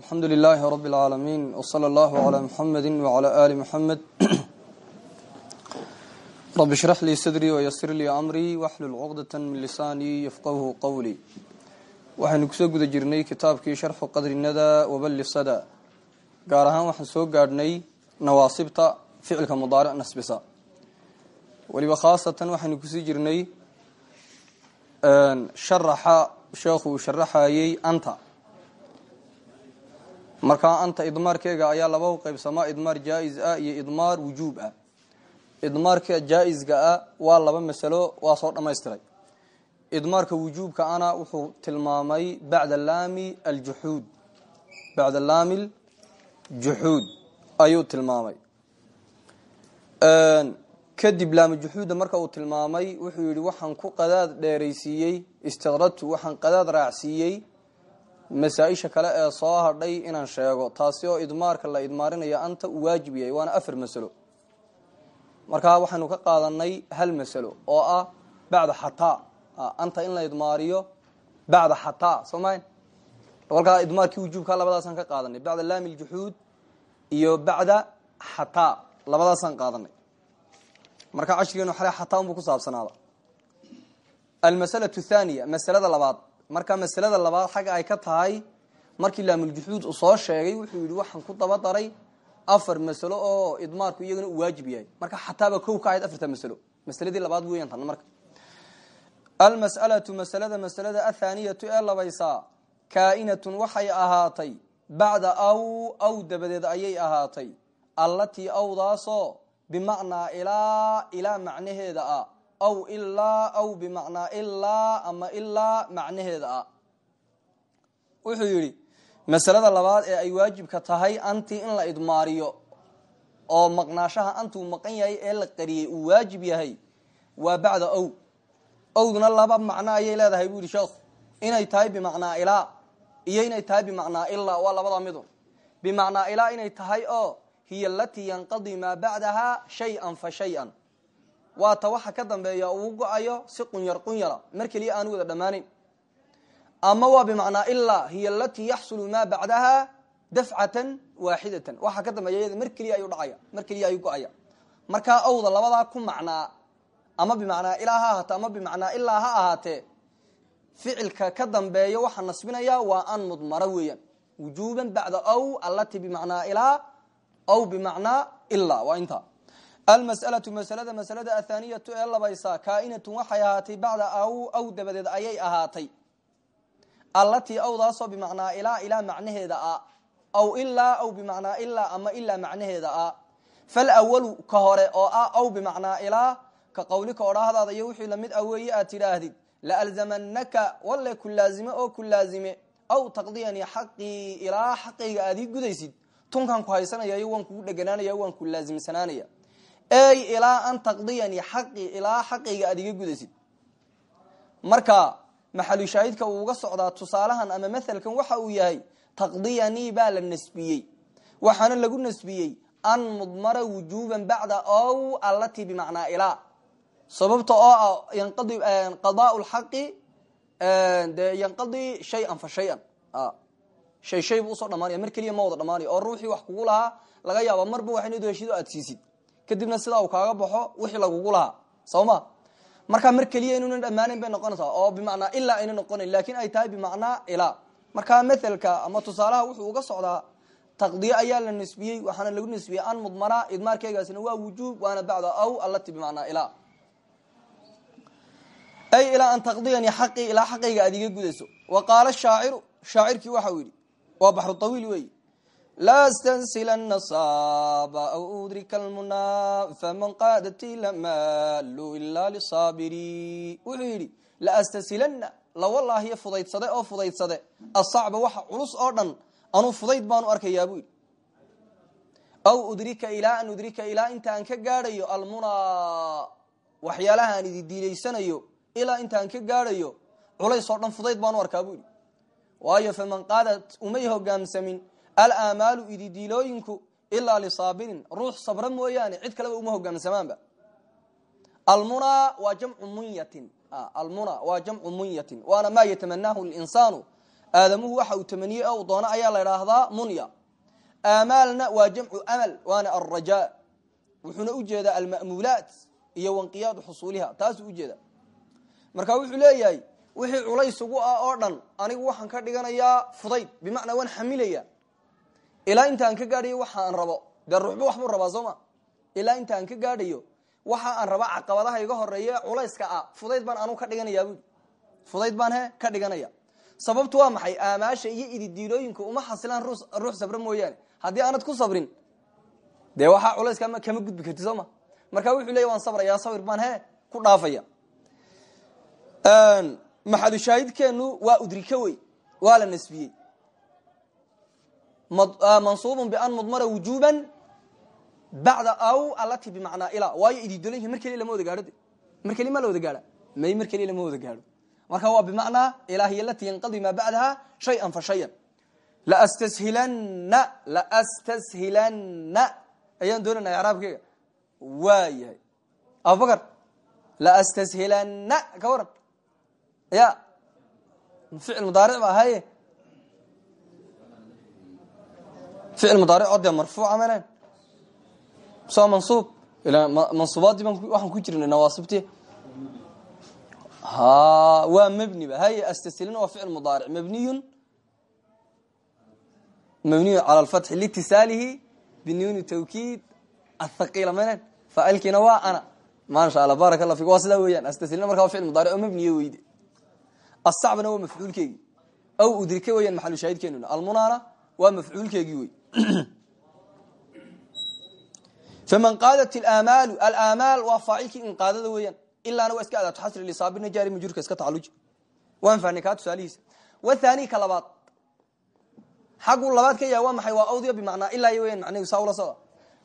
alxamdu lilaahi rab اlcaalamiin wsala allahu calaa muxamedi wcala aali muxamed rabi shrax lii sadrii wayasir lii amrii waxlul cuqdata min lisaanii yafqahu qowlii waxaynu ku soo guda jirnay kitaabkii sharxu qadrinada waballi sada. Gaar ahaan waxaan soo gaadhnay nawaasibta ficilka mudaaric nasbisa. Weliba khaasatan waxaynu ku sii jirnay sharaxa sheekhu uu sharaxayey anta markaa anta idmaarkeega ayaa laba u qaybsamaa idmaar jaa-is ah iyo idmaar wujuub ah. Idmaarka jaa-isga ah waa laba masalo waa soo dhamaystiray idmaarka wujuubka ana wuxuu tilmaamay bacda laami aljuxuud bacda laami ljuxuud ayuu tilmaamay. Kadib laami juxuudda marka uu tilmaamay wuxuu yihi waxaan ku qadaad dheeraysiiyey istiqradtu waxaan qadaad raacsiiyey masaa-isha kale ee soo hadhay inaan sheego. Taasi oo idmaarka la idmaarinaya anta uu waajib yahay waana afar masalo. Markaa waxaynu ka qaadanay hal masalo oo ah bacda xataa. Anta in la idmaariyo bacda xataa soo ma walkaa idmaarkii wujuubka labadaasaan ka qaadanay bacda laami ljuxuud iyo bacda xataa labadaasaan qaadanay markaa cashrigeenu xale xataa unbuu ku saabsanaada almasalatu thaniya masalada labaad marka masalada labaad xagga ay ka tahay markii laamuljuxuud uu soo sheegay wuxuu yihi waxaan ku daba daray afar masalo oo idmaarku iyagana uu waajib yahay. Marka xataaba kow ka ahayd afarta masalo. Masaladii labaad weyan tan marka. Almas'alatu masalada masalada athaaniyatu ee labaysaa kaa'inatun waxay ahaatay bacda aw aw dabadeed ayay ahaatay allatii awdaasoo bimacnaa ilaa ilaa macnaheeda ah aw ilaa aw bimacnaa ilaa ama ilaa macnaheeda. Ah wuxuu yidhi masalada labaad ee ay waajibka tahay anti in la idmaariyo oo maqnaashaha antuu maqan yahay ee la qariyey uu waajib yahay waa bacda ow owduna laba macno ayay leedahay buu yihi sheekhu inay tahay bimacnaa ilaa iyo inay tahay bimacnaa ilaa waa labada midun bimacnaa ilaa inay tahay oo hiya alatii yanqadii maa bacdaha shay-an fa shay-an waata waxa ka dambeeya uu go'ayo si qunyar qunyara mar keliya aanu wada dhammaanayn ama waa bimacnaa ilaa hiya alatii yaxsulu maa bacdaha dafcatan waaxidatan waxa ka dambeeya iyada mar keliya dhacaya mar keliya ayuu go'aya. Markaa owda labadaa ku macnaa ama bimacnaa ilaa ha ahaatee ama bimacnaa ilaa ha ahaatee ficilka ka dambeeya waxaa nasbinaya waa an mudmara weeyaan. Wujuuban bacda ow allatii bimacnaa ilaa aw bimacnaa ilaa waa intaa almas'alatu masalada masalada athaaniyatu ee labaysaa kaa'inatun waxay ahaatay bacda aw aw dabadeed ayay ahaatay allatii awdaasoo bimacnaa ilaa ilaa macnaheeda ah aw ilaa aw bimacnaa ilaa ama ilaa macnaheeda ah falwalu ka hore oo ah aw bimacnaa ilaa ka qawlika odhaahdaada iyo wixii la mid ah weeye aad tidhaahdid laalzamanaka walle ku laazime oo ku laazime aw taqdiyanii xaqii ilaa xaqayga aad ii gudaysid tunkaan ku haysanaya iyo dheganaanaya waan ku laazimsanaanaya ey ilaa an taqdiyanii xaqii ilaa xaqayga aad iga gudaysid marka maxalu shaahidka uu uga socdaa tusaalahan ama mathalkan waxa uu yahay taqdiyanii baa la nasbiyey. Waxaana lagu nasbiyey an mudmara wujuban bacda ow allatii bimacnaa ilaa sababta oo ah yanqadi qadaa lxaqi dee yanqadi shayan fa shayan. Shay shay buu u soo dhamaanaya mar keliya ma wada dhamaanayo. Oo ruuxii wax kugu lahaa laga yaaba marba wax inaad heshido aad siisid kadibna sidaa uu kaaga baxo wixii lagugu lahaa. Soo ma markaa mar keliya inuunan dhammaanayn bay noqonaysaa oo bimacnaa ilaa ayna noqonayn laakin ay tahay bimacnaa ilaa markaa mathalka ama tusaalaha wuxuu uga socdaa taqdiye ayaa la nisbiyey waxaana lagu nisbiyey an mudmara idmaarkeegaasina waa wujuub waana bacda aw allati bimacnaa ilaa ay ilaa an taqdiyanii xaqii ilaa xaqayga aad gudayso. Wa qaala shaaciru shaacirkii waxa uu yidhi waa baxru tawiil laa stansilana saaba aw udrika almunaa faman qaadati lamalu ilaa lisaabiri wuxuu yidhi laastasilana lawallaahiyo fudaydsade oo fudaydsade asacba waxa culus oo dhan anuu fudayd baanu arkayaa buu yidhi aw udrika ilaa an udrika ilaa intaan ka gaadhayo almunaa waxyaalaha aan idi diilaysanayo ilaa intaan ka gaadhayo culays oo dhan fudayd baanu arkaa buu yidhi waayo faman qaadat umay hogaamsamin alaamaalu ididiilooyinku ilaa lisaabirin ruux sabra mooyaane cid kaleba uma hogaamsamaanba almunaa waa jamcu munyatin. Almunaa waa jamcu munyatin. Waana maa yatamanaahu linsaanu aadamuhu waxa uu tamaniyey ee uu doono ayaa la idhaahdaa munya. Aamaalna waa jamcu amal waana alraja wuxuuna u jeedaa alma'muulaat iyo wanqiyaadu xusuuliha taasuu ujeeda marka wuxuu leeyahay wixii culays ugu ah oo dhan anigu waxaan ka dhiganayaa fudayd bimacnaa waan xamilaya ilaa inta aan ka gaadhayo waxa aan rabo. Dee ruuxba waxbuu rabaa soo ma? Ilaa inta aan ka gaadhayo waxa aan rabaa caqabadaha iga horreeya culayska ah. Fudayd baan anu ka dhiganayaa bui fudayd baan he ka dhiganaya. Sababtu waa maxay? Aamaasha iyo ididiilooyinka uma xasilaan ruux sabra mooyaane. Haddii aanad ku sabrin dee waxaa culayska kama gudbi karti soo ma? Marka wuxuu leya waan sabraya sabir baan he ku dhaafaya. Maxalushaahidkeenu waa udrika wey waa la nasbiyey mansuubun bian mudmara wujuban bacda aw alati bimacnaa ila. Waayo ididolooyinka mar keliya lama wada gaadho de mar keliya ma la wada gaadha may mar keliya lama wada gaadho marka waa bimacnaa ilahiy alati yanqadi maa bacdaha shayan fa shayan. Laastashilana laastashilana ayaan doonayna icraabkeyga waa yahay abubakar laastashilana ka waran ya ficil mudaaric ba ahaye ficil mudaaric oo dee marfuuca manan soo mansuub mansuubaadii waxaan ku jirnay nawaasibti ha waa mebni ba haye astaslina waa ficil mudaaric mabniyun mabniyu cala alfatxi liitisaalihi binuuni tawkiid athaqiila manan faacilkiina waa ana maasha allah baaraka allah fik waa sidaa weeyaan astaslina marka waa ficil mudaaric oo mebniye weyde asacbna waa mafcuulkeegi aw udrika weeyaan maxalushaahidkeenuna almunaana waa mafcuulkeegii wey faman qaadat aamaalu alaamaal waa faacilkii inqaadada weeyaan ilaana waa iska adaatu xasri lisaabirna jaari majurka iska tacaluji waan fahnay kaa tusaalihiisa wathani ka labaad. Xaggu labaad ka yahay waa maxay waa awdiya bimacnaa ilaa weyan macnihu saa ula socda.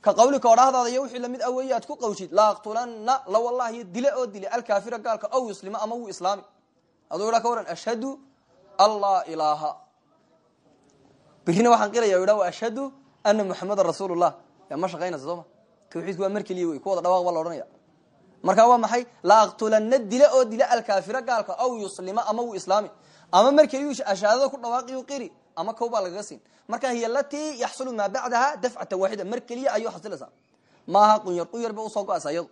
Ka qawlika odhaahdaada iyo wixii la mid aweeye aad ku qawshid laaqtulana la wallahi dile oo dile alkaafira gaalka aw yuslima ama wuu islaami. Aduu idhaa ka waran ashhadu an laa ilaaha birina waxaan qiraya idha wa ashhadu ana muxamadan rasuul llah ya ma shaqaynaysa sooma. Tawxiidku waa mar keliya wey kuwada dhawaaq baa la odhanaya marka waa maxay? Laaqtulana dile oo dile alkaafira gaalka aw yuslima ama wuu islaami. Ama mar keliyu ashaadada ku dhawaaqiyu qiri ama kow baa lagaga siin. Marka hiy alatii yaxsulu maa bacdaha dafcatan waaxida mar keliya ayuu xasilaysaa maaha qunyar qunyar ba u soo go'aysa iyadu.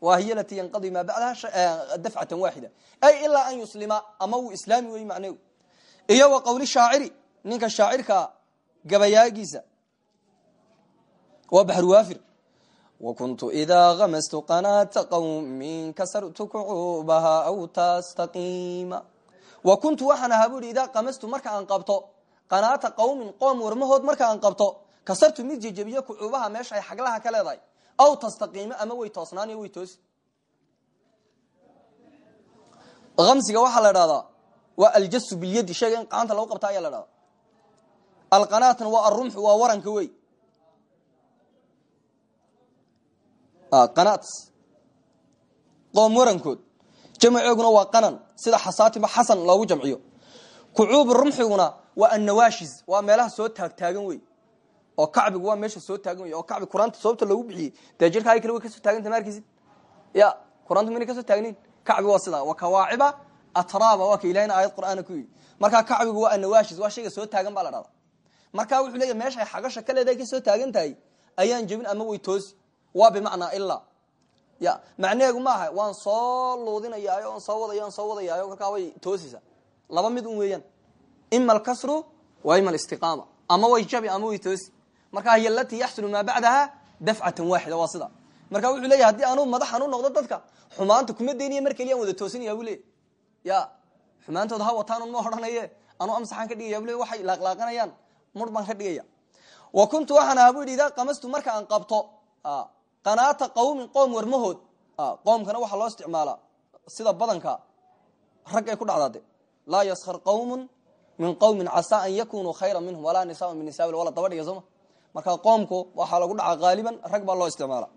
Waa hiy alatii yanqadi maa bacdaha dafcatan waaxida ay ilaa an yuslima ama wuu islaami wey macnehu iyo wa qowli shaaciri ninka shaacirka gabayaagiisa. Waa baxruwaafir wakuntu idaa kamastu qanaata qawmin kasartu kucuubaha aw tastaqiima wa kuntu waxaan ahaa bu ihi idaa kamastu marka aan qabto. Qanaata qawmin qoom warmahood marka aan qabto. Kasartu mid jejebiyo kucuubaha meesha ay xaglaha ka leedahay. Aw tastaqiimo ama way toosnaaniyo way toosi. Amsiga waxaa la dhahdaa waa aljasu bilyadi shayga in gacanta lagu qabta ayaa la dhahdaa alqanaatna waa arumxu waa waranka wey qanaat. Qoom warankood. Jamceeguna waa qanan sida xasaatiba xasan loogu jamciyo. Kucuub rumxiguna waa annawaashis waa meelaha soo taagtaagan wey oo kacbigu waa meesha soo taagan wey oo kacbi quraanta sababta loogu bixiyey. Dee jirkaaga kale way ka soo taaganta maarkiisid ya quraantu mayna ka soo taagnayn kacbi waa sidaa wa kawaaciba atraaba waa ka ilahina aayad qur'aana ku yidhi. Markaa kacbigu waa annawaashis waa shayga soo taagan baa la dhahdaa marka wuxuu leeyahy meeshay xagasha ka leedahay ka soo taagan tahay ayaan jebin ama way toosi waa bimacnaa ilaa ya macnaheegu maaha waan soo luudinayaayo on soo wadaya on soo wadayaayo markaa way toosaysaa laba mid un weeyaan. Ima alkasru wa ima alistiqaama ama way jabi ama way toosi. Markaa hiy alatii yaxsulu maa bacdaha dafcatan waaxida waa sida. Marka wuxuu leeyahy haddii anuu madaxan u noqdo dadka xumaanta kuma daynaya mar keliyan wada toosinaya bu leey ya xumaantooda ha wataan un ma odhanaye. Anuu amsaxaan ka dhigaya bu waxay laaqlaaqanayaan mur baan ka dhigaya. Wa kuntu waxaan ahaa bu yidhi idaa qamastu marka aan qabto qanaata qawmin qoom warmahood qoomkana waxaa loo isticmaalaa sida badanka rag ay ku dhacdaade laa yaskar qawmun min qawmin casaa an yakunuu khayra minhum walaa nisaun min nisa wala daba dhiga sooma marka qoomku waxaa lagu dhaca qaaliban rag baa loo isticmaala.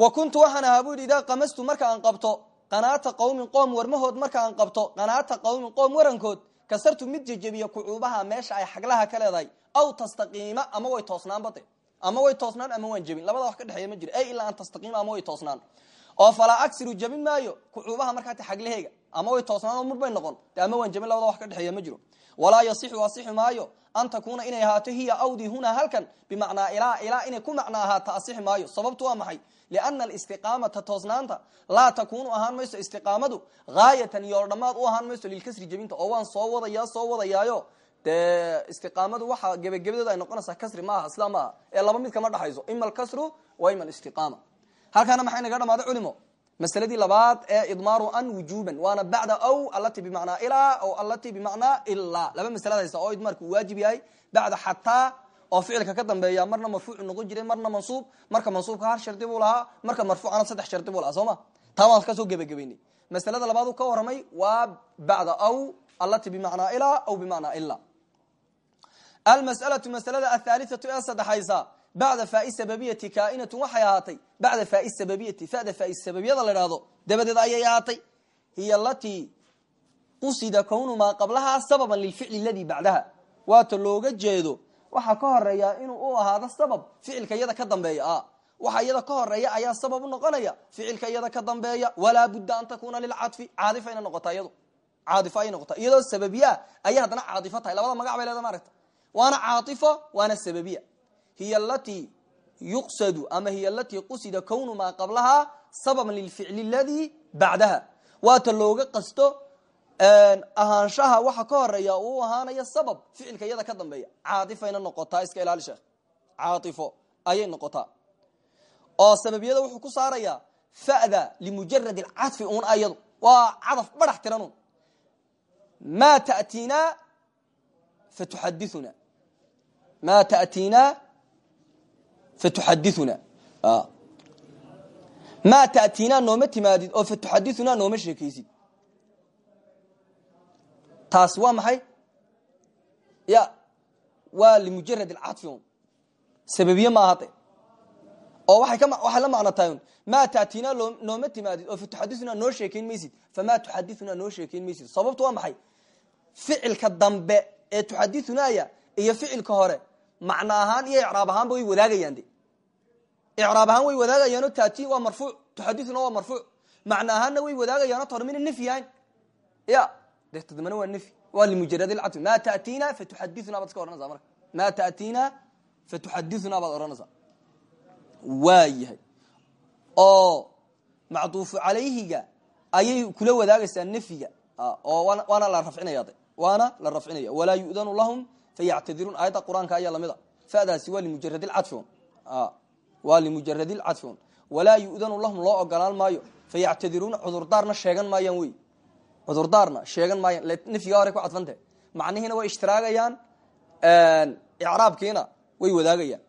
Wa kuntu waxaan ahaa bu qamastu marka aan qabto qanaata qawmin qoom warmahood marka aan qabto qanaata qawmin qoom warankood kasartu mid jejebiya kucuubaha meesha ay xaglaha ka leedahay. Aw tastaqiima ama way toosnaanbade ama way toosnaan ama waan jebin. Labada wax ka dhexeeya ma jiro ay ilaa an tastaqiima ama way toosnaan. Oo falaa agsiru jabin maayo. Kucuubaha markaata xaglaheyga ama way toosnaano mur bay noqon. De ama waan jabin labada wax ka dhexeeya ma jiro. Walaa yasixu asixi maayo. An takuuna inay ahaato hiya awdi hunaa halkan. Bimacnaa ilaa ilaa inay ku macno ahaato asixi maayo. Sababtu waa maxay liana alistiqaamata toosnaanta laa takuunu ahaan mayso istiqaamadu haayatan yool dhammaad u ahaan mayso lilkasri jebinta oo waan soo wadaya soo wadayaayo dee istiqaamadu waxa gebagabadeeda ay noqonaysaa kasri maaha sidaa maaha ee laba mid kama dhexayso ima alkasru wa ima alistiqaama halkaana maxay naga dhamaada culimo masaladii labaad ee idmaaru an wujuban waana bacda aw alati bimacnaa ilaa aw alati bimacnaa ilaa laba masalad haysta oo idmaarku oo ficilka ka dambeeya marna marfuucu noqon jiray marna mansuub marka mansuubka hal shardi buu lahaa marka marfuucana saddex shardi buu lahaa soo ma? Taa waan ka soo gebagabeynay masalada labaad uu ka waramay waa bacda aw alati bimacnaa ilaa aw bimacnaa ilaa almas'alatu masalada athaalithatu ee saddexaysa bacda sababiyati kaainatu waxay ahaatay bacda faai sababiyati fada faai sababiyada la dabadeed ayay ahaatay. Hiy alatii qusida kownu maa qablahaa sababan lilficli aladii bacdaha. Waata looga jeedo waxaa ka horreeya inuu u ahaado sabab ficilka iyada ka dambeeya. Waxa iyada ka horreeya ayaa sabab u noqonaya ficilka iyada ka dambeeya. Walaa budda an takuna lilcaطfi caadifa ina noqota iyado caadifo ay noqota iyadoo sababiya ayay haddana caadifo tahay. Labada magac bay leeda maaragta. Waana caaifo waana sababiya. Hiy alatii yuqsadu ama hiy alatii qusida kownu maa qablahaa sababan lilficli aladii bacdaha. Waata looga qasto ahaanshaha waxa ka horreeya uu ahaanayo sabab ficilka iyada ka dambeeya. Caaifayna noqotaa iska ilaali sheekh. Caaifo ayay noqotaa. Oo sababiyada wuxuu ku saarayaa fada limujarad alcadfi un ayadu. Waa cadaf badax tiran un ma tatina fatuxadiuna ma tatina fatuxadiuna ma tatinaa nooma timaadid oo fatuxadiunaa nooma sheekaysid taas waa maxay? Ya waa limujarad alcadfi un sababiye maahade oo waay ka waxay la macno tahay un. Ma tatinaa nooma timaadid. Oo fatuxadiunaa noo sheekayn maysid. Famaa tuxadiunaa noo sheekayn maysid. Sababtu waa maxay? Ficilka dambe ee tuxadiunaya iyo ficilka hore. Macno ahaan iyo icraab ahaanba way wadaagayaan de. Icraab ahaan way wadaagayaano tati waa marfuuc tuxadiuna waa marfuuc macno ahaanna way wadaagayaano ta hore mina nafyi ya de tadmana waa nafyi waa limujarad lcadfi ma tatina fatuxadiuna baad iska ohanaysaa marka ma tatina fatuxadiuna baad odhanaysaa waa yahay oo macduufu calayhiga ayay kula wadaagaysaa nafyiga oo waana la rafcinaya de waana la rafcinaya walaa yu'danu lahum fayactadiruun aayadda qur'aanka ayaa la mid a fadaasi waa limujarad lcadfi un waa limujarad lcadfi walaa yu'danu lahum loo ogolaan maayo fayactadiruuna cudurdaarna sheegan maayaan wey cudurdaarna sheegan maayaan nafyiga horay ku cadfantahe macnihiina way ishtiraagayaan icraabkiina way wadaagayaan.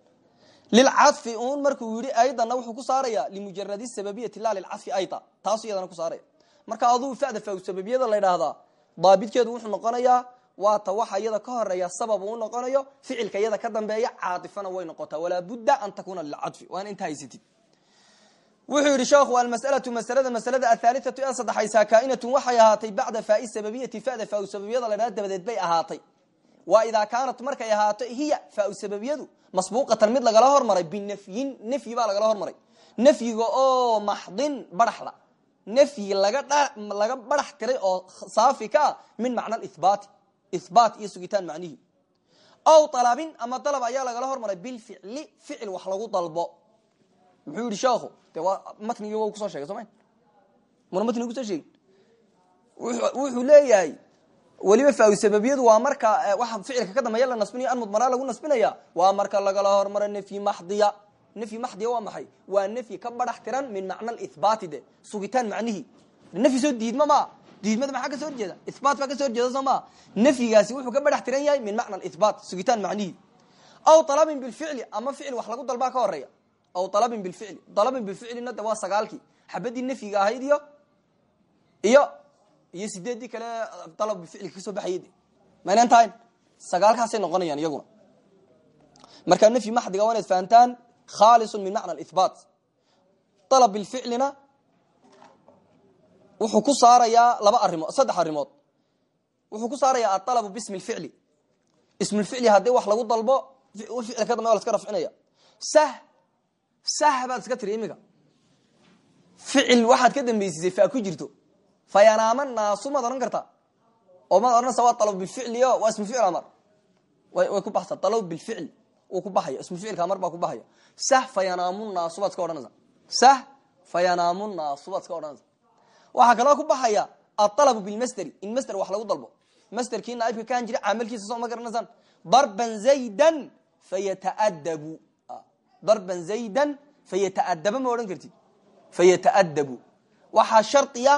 Lilcadfi un markuu yihi aydanna wuxuu ku saaraya limujaradi sababiyati la lilcadfi ayda taasu iyadana ku saaraya. Marka aduu fada fa sababiyada la ydhaahdaa daabidkeedu wuxuu noqonayaa waata waxa iyada ka horreeya sabab uu noqonayo ficilka iyada ka dambeeya caaifana way noqotaa. Walaa budda an takuna lilcadfi waa in inta haysatid wuxuu yihi sheekhu almas'alatu masalada masalada athaalithatu ee saddexaysaa kaainatun waxay ahaatay bacda faai sababiyati fada faa sababiyada la dhaha bay ahaatay. Wa idaa kaanat markay ahaato hiya faa sababiyadu masbuuqatan mid lagala hormaray binafyin nafyi baa lagala hormaray. Nafyiga oo maxdin baraxla nafyi laga barax tiray oo saafi ka ah min macna ihbaati ihbaat iyo sugitaan macnihi. Aw alabin ama dalab ayaa lagala hormaray bilficli ficil wax lagu dalbo muxuu yihi sheekhu de waa matnigii wa ku soo shegay soma muna matnigi ku soo sheegin. Wuxuu leeyahay weliba faa sababiyadu waa marka waxa ficilka ka dambeeya la nasbinayo an mudmaraa lagu nasbinaya waa marka lagala hormaro nafyi maxdiya nafyi maxdiya waa maxay? Waa nafyi ka barax tiran min macna ihbaati de sugitaan macnihi. Nafyi soo diidma ma diidmada maxaa ka soo horjeeda ihbaat baa ka soo horjeeda soo maa wuxuu ka barax tiran yahay min macna ihbaat sugitaan macnihi. Aw alabin bilficli ama ficil wax lagu dalbaa ka horreeya aw alabin bilficli alabin bilficlina de waa sagaalkii xabadii nafyiga ahayd iyo iyo iyo sideeddii kale dalab bificlika ka soo baxayay de maynan tahayn sagaalkaasay noqonayaan iyaguna markaa nafyi maxdiga waa inaad fahantaan khaalisun min macna ihbaat dalab bilficlina wuxuu ku saarayaa laba arimood saddex arrimood wuxuu ku saarayaa aalabu bismi lficli ismulficli haddii wax lagu dalbo ficil ka dambe waa la iska rafcinaya sah sah iska tiri imika ficil waxaad ka dambaysisay fa ku jirto fayanaama naasu maad odhan kartaa oo maad odhanaysa waa alab bilficli o waa ismu ficil amar way ku baxsa alab bilficl uu ku baxaya ismu ficilka amar baa ku baxaya sah fayanaamu naasu baad iska odhanaysa sah fayanaamu naasu baad iska odhanaysa waxaa kaloo ku baxaya aalabu bilmasderi in masder wax lagu dalbo masderkii naaibka kaan jira camalkiisa soo ma garanaysaan darban fayataadabu darban zaydan fayataadaba ma odhan kartid fayataadabu waxaa shardiya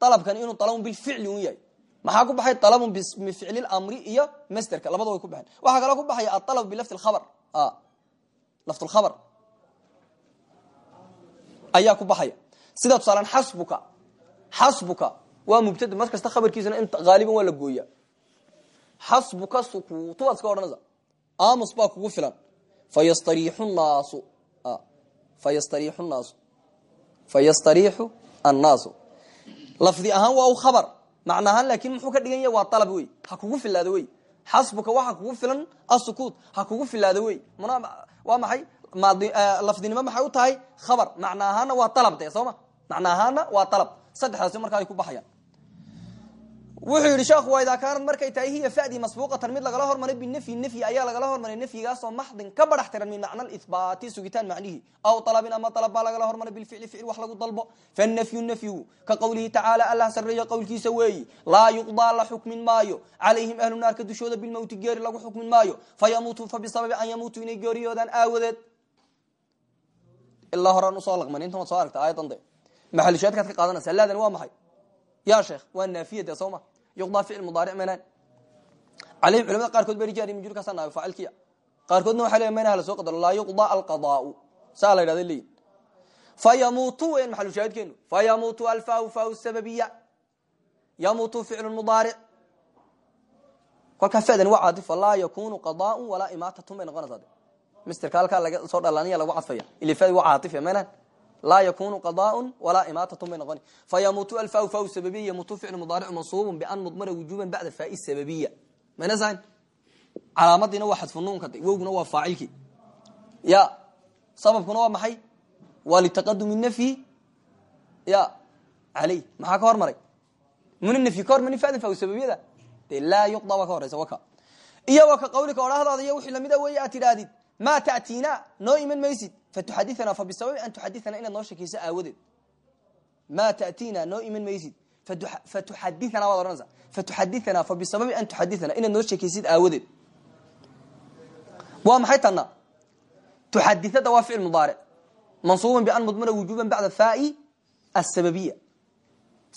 dalabkan inuu alabun bilficli un yahay. Maxaa ku baxay alabun bificli mri iyo masderka labada way ku baxeen. Waxaa kaloo ku baxaya aalabu bilafdi khabar. Lafdulkhabar ayaa ku baxaya. Sida tusaalaan xasbuka. Xasbuka waa mubtada. Mar kasta khabarkiisana in haaliban waa la gooya xasbuka sukuutu waad iska odhanaysa amus baa kugu filan fayastariixu naasu fayastariixu naasu fayastariixu annaasu lafdi ahaan waa u khabar macna ahaan laakin muxuu ka dhigan yahy waa dalab wey ha kugu filaado wey xasbuka waxa kugu filan asukuut ha kugu filaado wey waa maxay lafdinimo maxay u tahay khabar macna ahaana waa dalab de sooma macna ahaana waa dalab saddexdaasi markaa ay ku baxayaan wuxuu yidhi sheekhu waa idaa markay tahay hiya fadii masbuuqatan mid lagala hormaray binafyi nafyi ayaa lagala hormaray nafyigaasoo maxdin ka badax tiran min macna ihbaati sugitaan macnihi aw alabin ama alab baa lagala hormaray bilficli ficil wax lagu dalbo. Fanafyu nafyigu ka qowlihi tacaala allah sareeyo qowlkiisa weeyi laa yuqdaa la xukmin maayo. Calayhim ahlu naarka dushooda bilmowti geeri lagu xukmin maayo. Fayamuutuu fa bisababi an yamuutuu inay geeriyoodaan aawadeed. Ilaa horaan u soo laqman. Waad soo aragta aayadan de maxalishaadkaad ka qaadanaysa ladan waa maxay ya sheekh waa naafiya de soo ma yuqdaa ficil mudaaric maynaan caleyhi culamada qaarkood ba rijaari majurkaasa naayo faacilkiya qaarkoodna waxay leeyahay maynaha la soo qadaro laa yuqdaa alqadaau saa la yidhahda leeyihiin fayamuutu weyan maxalushaahidkeenu fayamuutu alfaahu faahu sababiya yamuutu ficlu mudaaric kolkaa fadan waa caadifa laa yakunu qadaaun walaa imaatatun bay noqonaysaa misterka halkaa laga soo dhalaaniya lagu cadfaya ilifadi waa caatifa maynaan laa yakunu qadaaun walaa imaatatun bay noqoni fayamuutu alfaahu faahu sababiya yamuutu ficlu mudaaricu mansuubun bian mudmara wujuban bacda faai sababiya mayna sahayn calaamadiina waa xadfu nuunka wowguna waa faacilkii ya sababkuna waa maxay waa litaqadumi nafyi ya aley maxaa ka hormaray muna nafyi ka hormarin fadin faahu sababiyada de laa yuqda baa ka horeysa waka iyo wa ka qawlika odhahdaada iyo wixii lamida weeye aad tidhaahdid ma tatiina noo iman maysid. Fatuxadiana fa bisababi an tuxadiana inaad noo sheekayso aawadeed. Ma tatiina noo iman maysid. Fatuxadiana waad ohanaysa fatuxadiana fa bisababi an tuxadiana inaad noo sheekaysid aawadeed. Waa maxay tanna? Tuxadiada waa ficil mudaaric mansuuban bian mudmana wujuuban bacda faai asababiya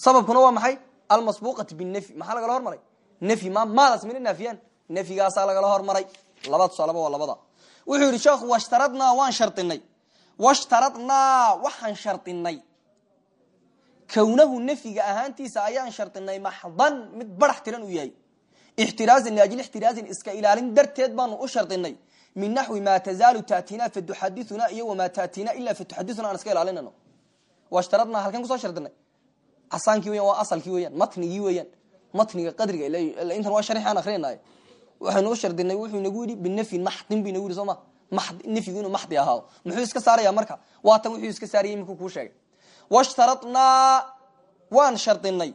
sababkuna waa maxay? Almasbuuqati binafyi maxaa lagala hormaray? Nafyi ma maadaas mina naafiyaan nafyigaasaa lagala hormaray. Labaa tusaaloba waa labada wuxuu yidhi sheekhu washtaradnaa waan shardinay washtaradnaa waxaan shardinay kownahu nafyiga ahaantiisa ayaan shardinay maxdan mid barax tiran uu yahay. Ixtiraazan liajli ixtiraazin iska ilaalin darteed baanu u shardinay min naxwi maa tazaalu tatina fatuxadiثuna iyo wamaa tatina ilaa fatuxadiثuna aan iska ilaalinano washtaradnaa halkan ku soo shardinay casaankii weyan waa asalkii weeyaan matnigii weeyaan. Matniga qadriga intan waa sharxi aan waxaynu u shardinay wuxuu inagu yidhi binafyin maxdin bu inagu yidhi soo ma nafyigu inuu maxdi ahaado muxuu iska saaraya marka? Waa tan wuxuu iska saarayay imikuu kuu sheegay? Washtaradnaa waan shardinay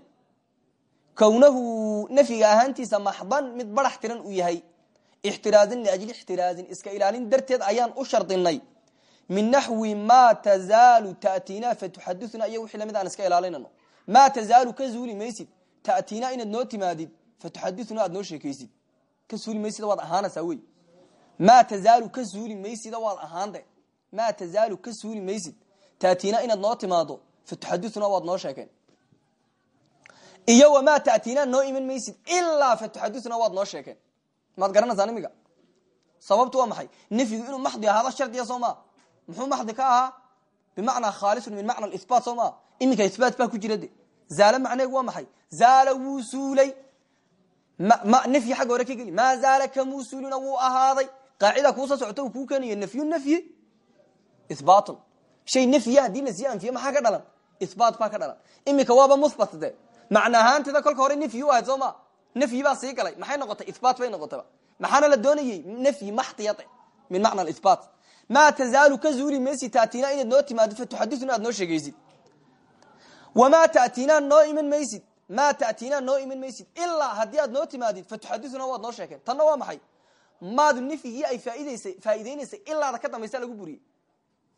kownahu nafyiga ahaantiisa maxdan mid barax tiran uu yahay. Ixtiraazin liajli ixtiraazin iska ilaalin darteed ayaan u shardinay min naxwi ma tazaalu tatina fatuxadiثuna iyo wixii la mid aan iska ilaalinano ma tazaalu ka zuuli maysid tatina inaad noo timaadid fatuxadiثuna aad noo sheekaysid ka maysida waad ahaanaysaa wey maa tazaalu ka suuli maysida waad ahaande. Maa tazaalu ka suuli maysid. Taatiina inaad noo timaado waad noo sheekeen. Iyo wamaa taatiina noo maysid ilaa fatuxadiثuna waad noo sheekeen. Maad garanaysaan imiga sababtu waa maxay? Nafyigu inuu maxdi ahaado shardiya soo muxuu maxdi ka ahaa? Bimacnaa khaalisun min macna ihbaat soo ma? Iminka ihbaat baa ku jira de. Zaalo waa maxay? Zaala wuu nafyi xagga hore ka geli. Maa zaala kamusulina wuu ahaaday. Qaacida kuusoo socota uu kuu keenayo nafyu nafyi? Ihbaatun shay nafyiya haddii la sii anfiye maxaa ka dhalan? Ihbaat baa ka dhalan. Iminka waaba muhbat de macna ahaantida kolka hore nafyi u ahayd soo ma? Nafyi baa sii galay. Maxay noqotay? Ihbaat bay noqotayba maxaana la doonayey? Nafyi maxdiyate min macna ihbaat maa tazaalu ka zuuli maysi taatiina inaad noo timaado fatuxadiثuna aad noo sheegaysid. Wamaa tatinaa noo maa tatinaa noo iman maysid. Ilaa haddii aad noo timaadid fatuxadithuna waad noo sheekeen tanna waa maxay? Maadu nifyigii ay faa'iideynaysay ilaada ka dambaysa lagu buriyey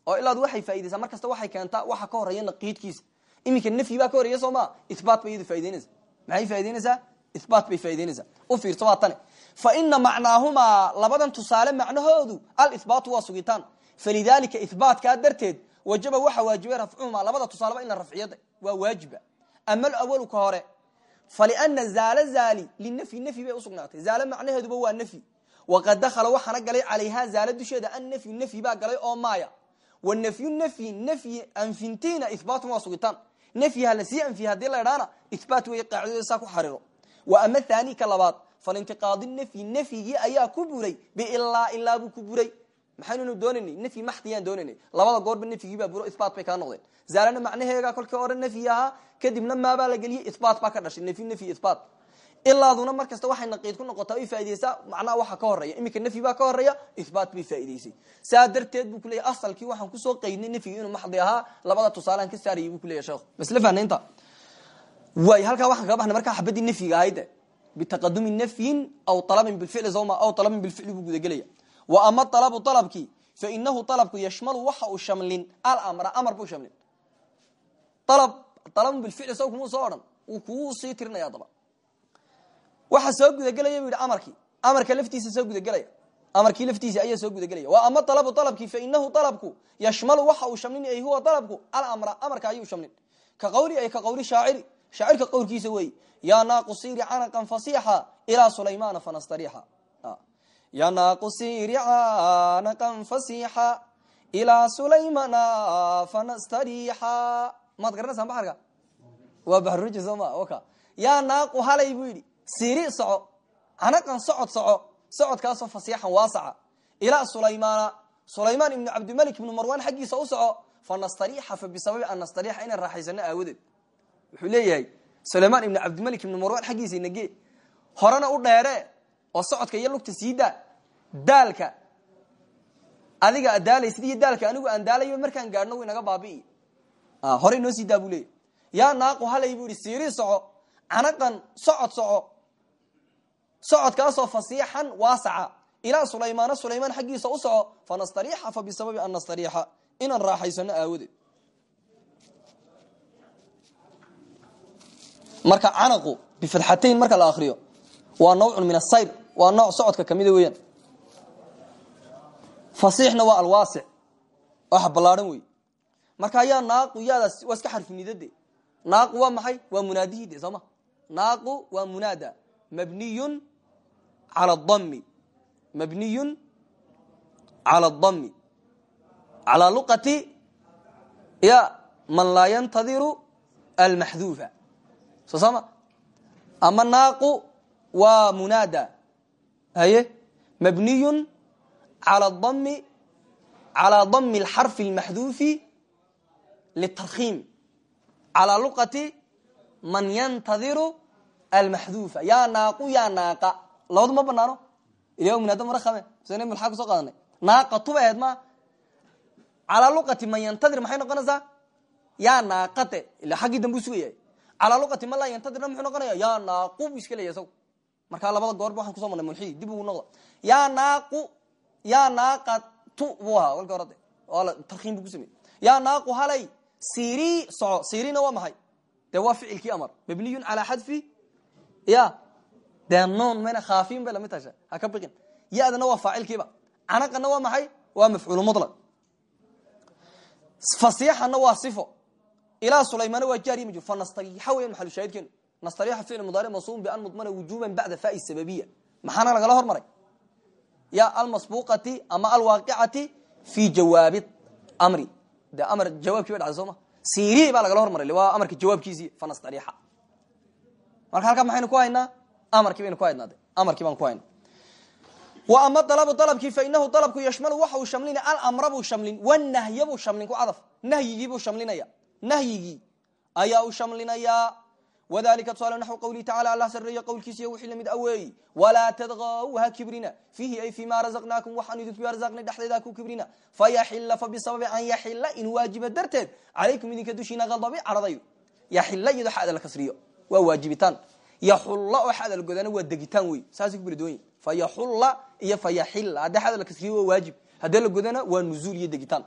oo ilaadu waxay faaideysaa mar kasta waxay keentaa waxa ka horreeya naqiidkiisa. Iminka nafyi baa ka horreeya soo ma? Ibaat bay iyadu faa'ideynaysa maxay faa'ideynaysaa ibaat bay faa'ideynaysaa u fiirso waa tane fa ina macnaahumaa labadan tusaale macnahoodu alihbaatu waa sugitaan. Falidalika ihbaatkaa darteed wajaba waxa waajibay rafcuhumaa labada tusaaleba in la waa waajiba ama alawalu ka hore. Falina zaala zaali linafyi nafyi bay usugnaatay zaale macnaheeduba waa nafyi waqad dakhala waxaana galay calayhaa zaala dusheeda annafyu nafyi baa galay oo maaya. Wanafyu nafyi nafyi anfintiina ihbaatun waa sugitaan. Nafyiha la sii anfiye haddii la idhaana ihbaat wey qaacidada saa ku xariiro wa ama thani ka labaad falintiqaadi nafyi nafyigii ayaa ku buray biilaa ilaa ku buray maxaynunu doonaynay nafyi maxdiyaan doonaynay labada goorba nafyigii baa buro ihbaat bay kaa noqdeen. Zaalana macnaheegaa kolkii hore nafyi ahaa kadibna maabaa la geliyey ihbaat baa ka dhashay. Nafyi nafyi ihbaat ilaaduna mar kasta waxay naqiid ku noqotaa ay faa'ideysaa macnaha waxa ka horreeya iminka nafyi baa ka horreeya ihbaat bay faa'ideysay saa darteed buu kuleyahy asalkii waxaan ku soo qaydnay nafyigi inuu maxdi ahaa labada tusaalean ka saarayay buu kuleyahy sheekhu masle fahnaynta. Waay halkaa waxaan kaga baxnay markaa xabadii nafyiga ahayde bitaqadumi nafyin aw alabin bilficli soma aw alabin bilficli buu gudagelaya wa ama alabu alabkii fa inahu alabku yashmalu waxa uu shamlin alamra amar buu shamlin. Alab alabun bilficli saw kumuu soo odhan uu kuu sii tirinaya adaba waxa soo gudagelaya bu yidhi amarka laftiisa soo gudagelaya amarkii laftiisa ayaa soo gudagelaya. Wa ama alabu alabkii fa inahu alabku yashmalu waxa uu shamlin ay huwa alabku alamra amarka ayuu shamlin. Ka qawli ay ka qawli shaaciri shaacirka qowlkiisa weeye yaa naaqusiri canaqan fasixa ilaa sulaymana fanastarixa ya naaqusiri canaqan fasixa ilaa sulaymana fanastarixa maad garanaysaa baxarka waa baxruji soo ma ka yaa naaqu halay buu yidhi siri soco. Canaqan socod soco. Socodkaasoo fasiixan waasaca. Ilaa sulaymaana sulaymaan ibnu cabdimalik ibnu marwan xaggiisa u soco. Fa nastariixa fa bisababi an nastariixa inaan raaxaysano aawadeed. Wuxuu leeyahay sulaymaan ibnu cabdimalik ibnu marwan xaggiisa inagee horena u dheere oo socodka iyo lugta siidaa daalka. Adiga adaalaysid iyo daalka anigu aan daalayo markaan gaadhno w inaga baabi'i. Hore inoo sii daa yaa naaqu halay buu yihi siri soco. Canaqan socod soco. Socodkaasoo fasiixan waasaca ilaa sulaymaana sulaymaan xaggiisa u soco fa nastariixa fa bisababi an nastariixa. Inaan raaxaysano aawadeed marka canaqu bifadxatayn marka la akriyo waa nawcun min asayr waa nooc socodka kamida weeyaan fasiixna waa alwaasic waxa ballaadhan wey marka yaa naaqu yaadaas waa iska xarfinidade naaqu waa maxay? Waa munaadihii de sooma waa munaada. Mabniyun cala dami mabniyun cala adami calaa luqati ya man laa yantadiru almaxduufa. Sama ama naaqu waa munaada. Haye? Mabniyun ala dami alxarfi almaxduufi litarkhiim calaa luqati man yantadiru almaxduufa yaa naaqu yaa naaqa labadu ma banaano ila munaada murakame sn maxaa ku soo qaadanay naaqatuba aheed ma calaa luqati man yantadir maxay noqonaysaa yaa naaqate ila xaggii dambu sugaya calaa luqati man laa yantadirna muxuu noqonaya yaa naaqu bu iska leeya isagu markaa labada goorba waxaan kuso marnay mulxidi dib ugu noqda yaa naaqu yaa naaqatu buu ahaa kolka horade tarkiim bu ku sameyey yaa naaqu halay siri soco sirina waa maxay? Dee waa ficilkii amar mabniyun calaa xadfi? Ya dee noon mayna khaafiin bay la mid tasha ha ka biqin. Ya-dana waa faacilkiiba. Canaqana waa maxay? Waa mafcuulu mulaq fasiixana waa sifo. Ilaa sulaymana waa jaariy majur fa nastariixa weyan maxalu shaahidkeenu. Nastariixa ficil mudaaric masuum bian mudmana wujuban bacda faai sababiya. Maxaana lagala hormaray ya almasbuqati ama alwaaqicati fi jawaabi amri de amar jawaabkii ba dhacday soo ma siri baa lagala hormaray waa amarka jawaabkiisii fa nastariixa marka halkaa maxaynu ku haynaa amarkii baynu ku haynaa de amarkii baan ku haynaa wa ama dalabu dalabkii fa inahu dalabku yashmalu waxa uu shamlinaya alamra buu shamlin wanahya buu shamlin ku cadaf nahyigii buu shamlinaya nahyigii ayaa u shamlinayaa wadalika tusaale naxwu qawlihi tacala allah sareeyo qowlkiisiiyo wixii la mid aweeyi walaa tadgaw ha kibrina fiihi ay fima razaqnaakum waxaan idinku arzaqnay dhexdeeda ku kibrina fayaxila fa bisababi an yaxila in waajiba darteed calaykum idinka dushiina adabi caradaydu yaxilla iyadoo xada la kasriyo waa waajibitaan yaxulla oo xada la godaana waa degitaan wey saasay ku kala duwan yihiin fa yaxulla iyo fa yaxilla haddii xada la kasriyo waa waajib haddii la godana waa nuzuul iyo degitaan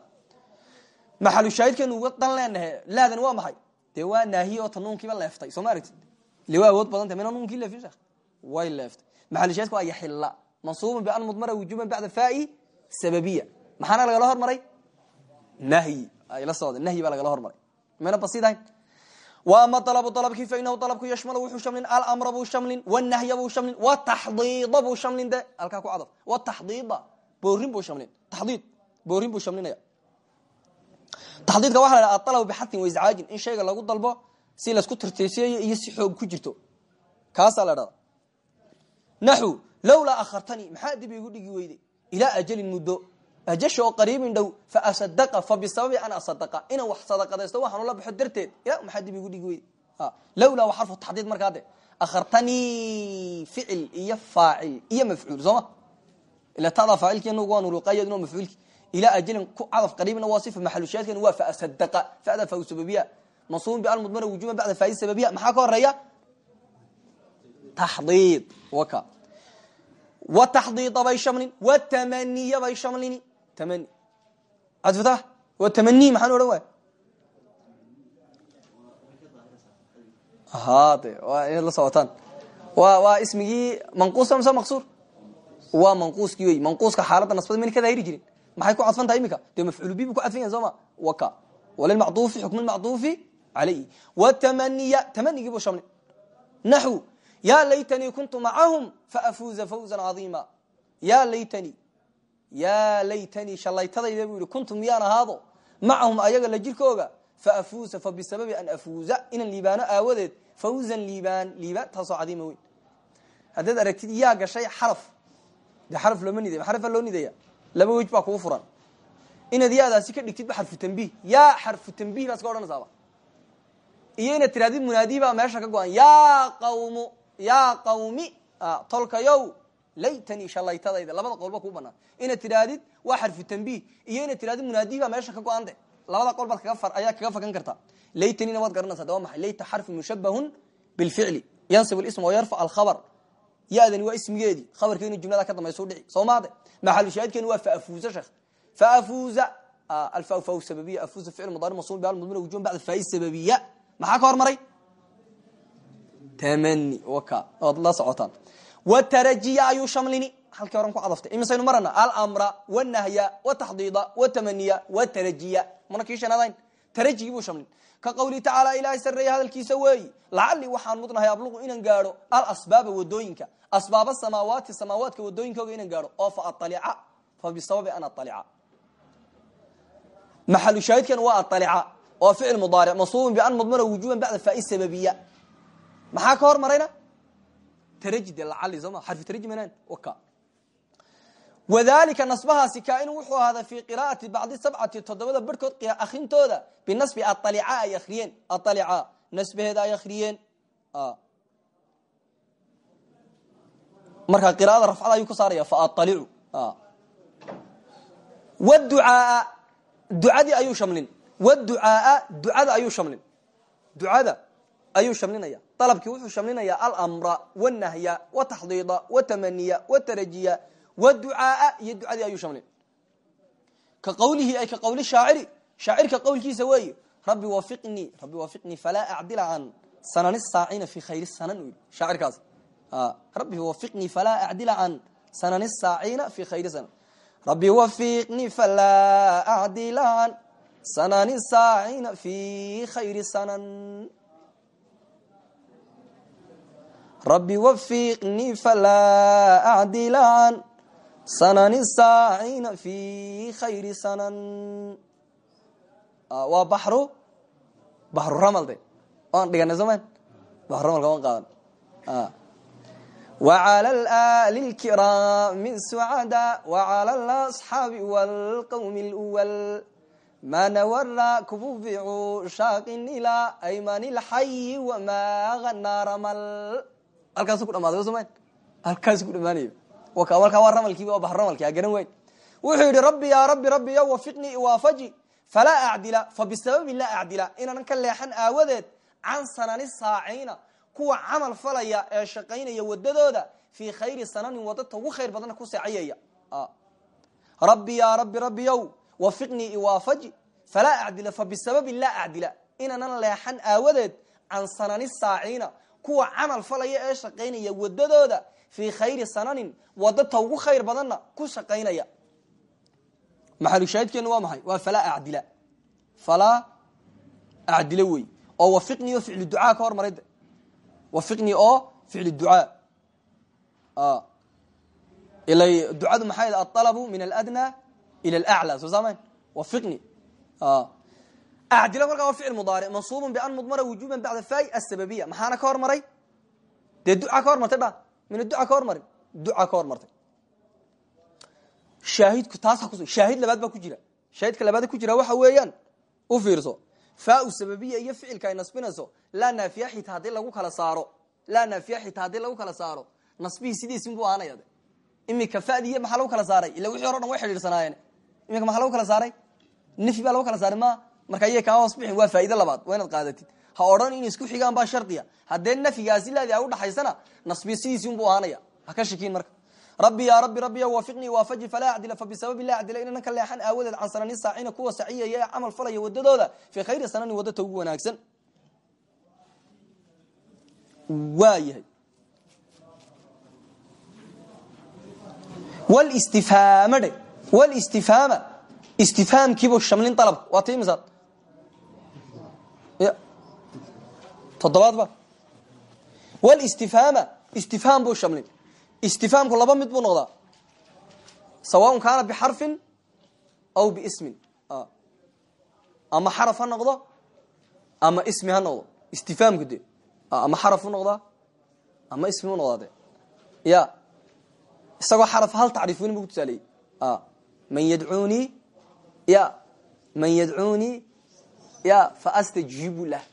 maxalushaahidkeenu uga dan leenahe laadan waa maxay dee waa oo ta leeftay soo ma aragtid le waa awood leefin sheekh way leeftay maxalushaahidka waa yaxilla mansuuban bian mudmara wujuban bacda faai sababiya maxaana lagala hormaray nahyi la socda nahyi baa lagala hormaray mayna basidahayn wa ama dalabu dalabkii fa inahu dalabku yashmalu wuxuu shamlin alamra buu shamlin wanahya buu shamlin wataxdiida buu shamlin de halkaa ku cadaf wataxdiida boorin buu shamlin. Taxdiid boorin buu shamlinaya taxdiidka waxa la dhaha aalabu bixatin waiscaajin in shayga lagu dalbo si la isku tirtirsiyayo iyo si xoog ku jirto. Kaasaa la dhada naxu lowlaa akhartanii maxaa dib igu dhigi weyday? Ilaa ajalin muddo. Ajasha oo qariibin dhow fa asadaqa fa bisababi an asadaqa inaan wax sadaqadaysto waxaan ula baxo darteed. Ila maxaa dib igu dhigi weyday? Lowlaa waa xarfu taxdiid markaa de akhartanii ficil iyo faacil iyo mafcuul sooma ila tadaa faacilkeenu waa nuruqayadno mafcuulki ilaa ajalin ku cadaf qariibna waa sifa maxalushaadkan waa fa asadaqa fada fa sababiya mansuubun bial mudmara wujuban bacda faa'i sababiya maxaa ka horreeya taxdiid waka wa taxdiida bay shamlin wa tamaniya bay shamlini tamani cadfata wa tamani maxaan odhan waay ha de waa inaad la socotaan wa waa ismigii manquusa mise maqsuur waa manquuskii wey manquuska xaaladda nasbada mayna ka daahiri jirin maxay ku cadfan tahay imika dee mafcuul bi bu ku cadfan yahay soo ma waka walilmacduufi xukmu lmacduufi calayhi watamaniya tamanigii buu shamlin naxu ya laytanii kuntu macahum faafuuza fawza cadiima. Ya laytanii ya laytanii shallaytadayda buu yihi kuntu miyaan ahaado? Macahum ayaga la jirkooga? Faafuuza fa bisababi an afuuza inaan liibaano aawadeed. Fawzan liibaan liibaan taasoo cadiima weyn. Haddaad aragtid yaa gashay xaraf. Nidaya laba wej baa kugu furan. Inaad yaadaasi ka dhigtidba xarfu tanbiih. Yaa xarfu tanbiih baa iska odhanaysaaba iyo inaad tirahdid munaadihi baa meesha ka go-an. Ya qawmu ya qawmi tolkayow laytanii shalaytadayda labada qolba kuu banaan inaad tidhaahdid waa xarfu tanbiih. Iyo inaad tirahdid munaadihi baa meesha ka go-ante labada qol baad kaga ayaa kaga fakan kartaa laytanina waad garanaysaa. De waa maxay? Layta xarfu mushabahun bilficli yansib ism wa yarfac alkhabr yadani waa ismigeedii khabarkeeni jumlada ka dambaysu dhici. Soo maade. Maxalushaahidkeeni waa faafuuza sheekh. Faafuuza alfa fa sababiya. Afuuza ficil mudaari masuul bial mudmina wujuban bacda faa'i sababiya. Maxaa ka hormaray? Tamani waka. Ood la socotaan. Watarajiya ayuu shamlini. Halkii horan ku cadaftay. Imisaynu marana. Almra wanahya wataxdiida watamaniya watarajiya mana kii shanaadayn? Tarajigii buu shamlin ka qawlihi tacaala ilaahay sareeya hadalkiisa weeyi lacalii waxaan mudnahay abluqu inaan gaadho alasbaaba waddooyinka asbaaba samaawaati samaawaadka wadooyinkooga inaan gaadho oo fa aalica fa bisababi an aalica maxalu shaahidkan waa aalica oo ficil mudaaric mansuubun bian mudmana wujuban bacda faai sababiya. Maxaa ka hormarayna taraji de lacali soo ma xarfi taraji manaan wadalika nasbahaasi kaainu wuxuu ahaaday fii qiraa'ati bacdi sabcati toddobada barhkood akrintooda binasbi aalica ay akriyeen aalica nasbaheeda ay akriyeen marka qiraada rafcada ayuu ka saaraya faalicu wducaaa ducadii ayuu shamlin. Wducaaa ducada ayuu shamlin. Ducada ayuu shamlinaya. Dalabkii wuxuu shamlinaya almra wanahya wataxdiida watamaniya watarajiya wducaaa iyo ducadii ayuu shamlin ka qawlihi ay ka qawli shaaciri shaacirka qowlkiisa weeye rabbi wafiqnii rabbi wafiqnii falaa acdila can sanani saacina fi khayri sanan shaacirkaas rabbi wafiqnii falaa acdila can sanani saacina fi khayri sanan rabbi wafiqnii falaa acdila can sanani saacina fi khayri sanan rabbi wafiqnii falaa acdila can sanani saacina fi khayri sanan waa baxru baxru ramal de waan dhiganay soman baxru ramalka waan qaadan wacala alaali lkiraami sucada wacala alasxaabi walqowmi lwal ma nawara kububicu shaaqin ilaa ayman lxayi wamaa hanaa ramal halkaasu ku dhamaday soman halkaasu ku dhamaanayo markaa waa ramalkiiba waa baxru ramalki a garan weyn wuxuu yidhi rabbi yaa rabbi rabbi yo wafiqnii iwaafaji falaa fa bisababi laa acdila inaanan ka leexan aawadeed can sanani saaciina kuwa camal falaya ee shaqaynaya wadadooda fii khayri sananin wadata ugu khayr badana ku seecayaya rabbi yaa rabbi rabbiyow wafiqnii iwaafaji falaa acdila. Fa bisababi laa acdila inaanan leexan aawadeed can sanani saaciina kuwa camal falaya ee shaqaynaya wadadooda fii khayri sananin wadata ugu khayr badanna ku shaqaynaya. Maxalushaahidkeenu waa maxay? Waa falaa acdila. Falaa acdila wey oo wafiqnii oo ficli ducaa ka hormaray de. Wafiqnii oo ficli ducaa. Ilay ducadu maxay aalabu min aladna ila alaclى soo saamayn? Wafiqni acdila kolkaa waa ficil mudaaric mansuubun bian mudmara wujuban bacda fai asababiya maxaana ka hormaray dee duca ka hormartay ba mina duca ka hormarin duca ka hormartay shaahidku taas kus shaahid labaad baa ku jira. Shaahidka labaad ku jira waxa weeyaan u fiirso. Fau sababiya iyo ficilka ay nasbinayso. Laa naafiya xita haddii lagu kala saaro. Laa naafiya xita haddii lagu kala saaro. Nasbihii sidiisinbu ahaanaya de. Imika fadiy maxaa lagu kala saaray? Ila wixii hore o dhan way xidhiirsanaayeen imika maxaa lagu kala saaray? Nafyi baa lagu kala saaray marka iy kaa hoos bixin waa faa'ido labaad waa inaad qaadatid ha odhan in isku xigaan baa shardiya. Haddee nafyigaasi laadi a udhaxaysana nasbi sidiisiunbu ahaanaya ha ka shakiin marka. Rabbi yaa rabbi rabbiya waafiqnii waafaji falaa acdila fa bisababi laa acdila inana ka leexan aawadeed can sanani saacina kuwa saciyaya ee camal falaya wadadooda fii khayri sanani wadata ugu wanaagsan. Waa yahay. Wlstifhaama istifhaamkiibu shamlin dalabka. Waa ti misaad y toddobaad ba wlstifhaama istifhaam buu shamlin istifhaamku laba mid buu noqdaa. Sawaaun kaana bixarfin aw biismin ama xaraf ha noqdo ama ismi ha noqdo. Istifhaamku de ama xaraf u noqdaa ama ismi u noqdaa de ya. Isagoo xaraf hal tacriifin bu ku tusaaleyey man yadcuunii ya. Man yadcuunii ya. Faastajiibu lah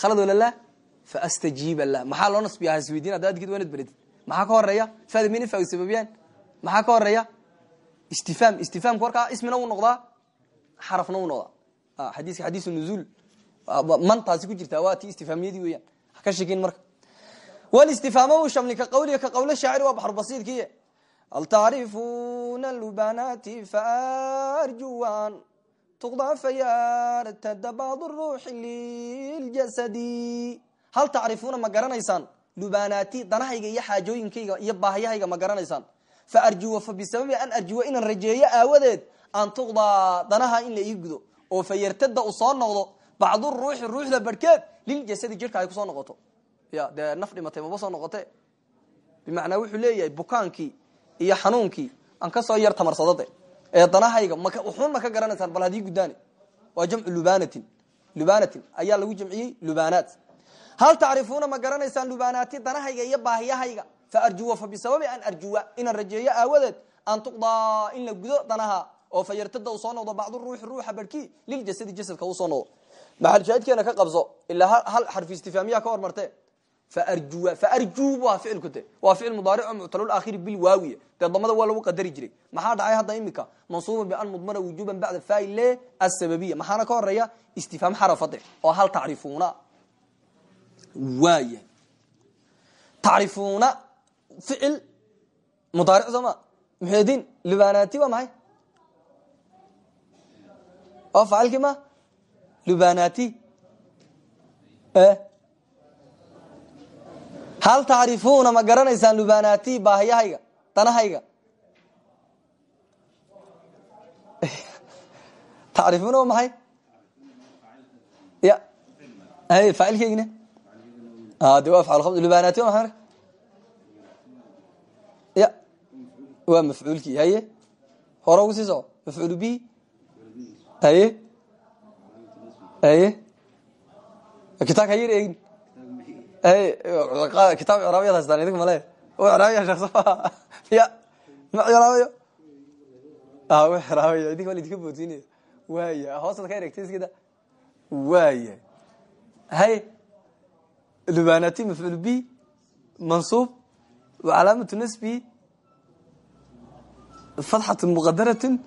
khalad wala lah faastajiiba lah maxaa loo nasbiya hasweydiin hadda adgid waa inad beratid maxaa ka horreeya fada mina fa sababiyaan maxaa ka horreeya istifhaam istifhaamku warkaa ismina uu noqdaa xarafna uu noqdaa xadiiska xadiisu nuzuul mantaasi ku jirtaa waa ti istifhaamiyadii weeyaan ha ka shakin marka wlstifhaam shamli ka qawliga ka qawle shaacir waa baxrubasiidkiy hal tacrifuuna lubanati faarjuwan tuqdaa fayaartada bacd ruuxi liljasadi hal tacrifuuna ma garanaysaan lubanati danahayga iyo xaajooyinkayga iyo baahiyahayga ma garanaysaan fa bisababi an arjuwa inaan rajeeyo aawadeed an tuqdaa danaha in la ii gudo oo fayartada u soo noqdo bacdu ruuxi ruuxda barhkeed liljasadi jirka ay ku soo noqoto ya dee naf dhimatay maba soo noqote bimacnaa wuxuu leeyahay bukaankii iyo xanuunkii aan ka soo yar tamarsadade ee danahayga wuxuun ma ka garanaysaan bal haddii guddaani. Waa jamcu lubanatin lubanatin ayaa lagu jamciyey lubanaat hal tacrifuuna ma garanaysaan lubanaati danahayga iyo baahiyahayga? Fa arjuwa fa bisababi an arjuwa inaan rajeeyo aawadeed an tuqdaa in la gudo danaha oo fa yartada soo noqdo bacdu ruuxi ruuxa barhkii liljasadi jasadka uu soo noqdo. Maxalshaahidkeena ka qabso ilaa hal xarfi istifaamiya ka hormarte faarjuwa faarjuu ahaa ficilku de waa ficil mudaarico muctalulaakhiri bilwaawiya dee damada waa lagu qadari jiray maxaa dhacay hadda imika mansuuban bian mudmara wujuban bacda faile asababiya maxaana ka horreeya istifhaam xarafade oo hal tacrifuuna waaya tacrifuuna ficil mudaaric soo ma muxudiin lubanati waa maxay oo faacilkii ma lubanati hal tacrifuuna ma garanaysaan lubanati baahiyahayga danahayga tacrifuuna waa maxay ya faacilkeygina de waa afcal lubanati waa maxay ya waa mafcuulkii haye hore ugu sii soco mafcuul bi haye haye kitaabka hayar eegin kitaab craabiyad haystaan idinku male sheekh ya ma craabayo w craabayo idinka waa idinka boodsiinaya waaya hoostaad ka eregtay iskada waaya hay lubanati mafcuul bi mansuub wa calaamatu nasbi fatxatu muqadaratun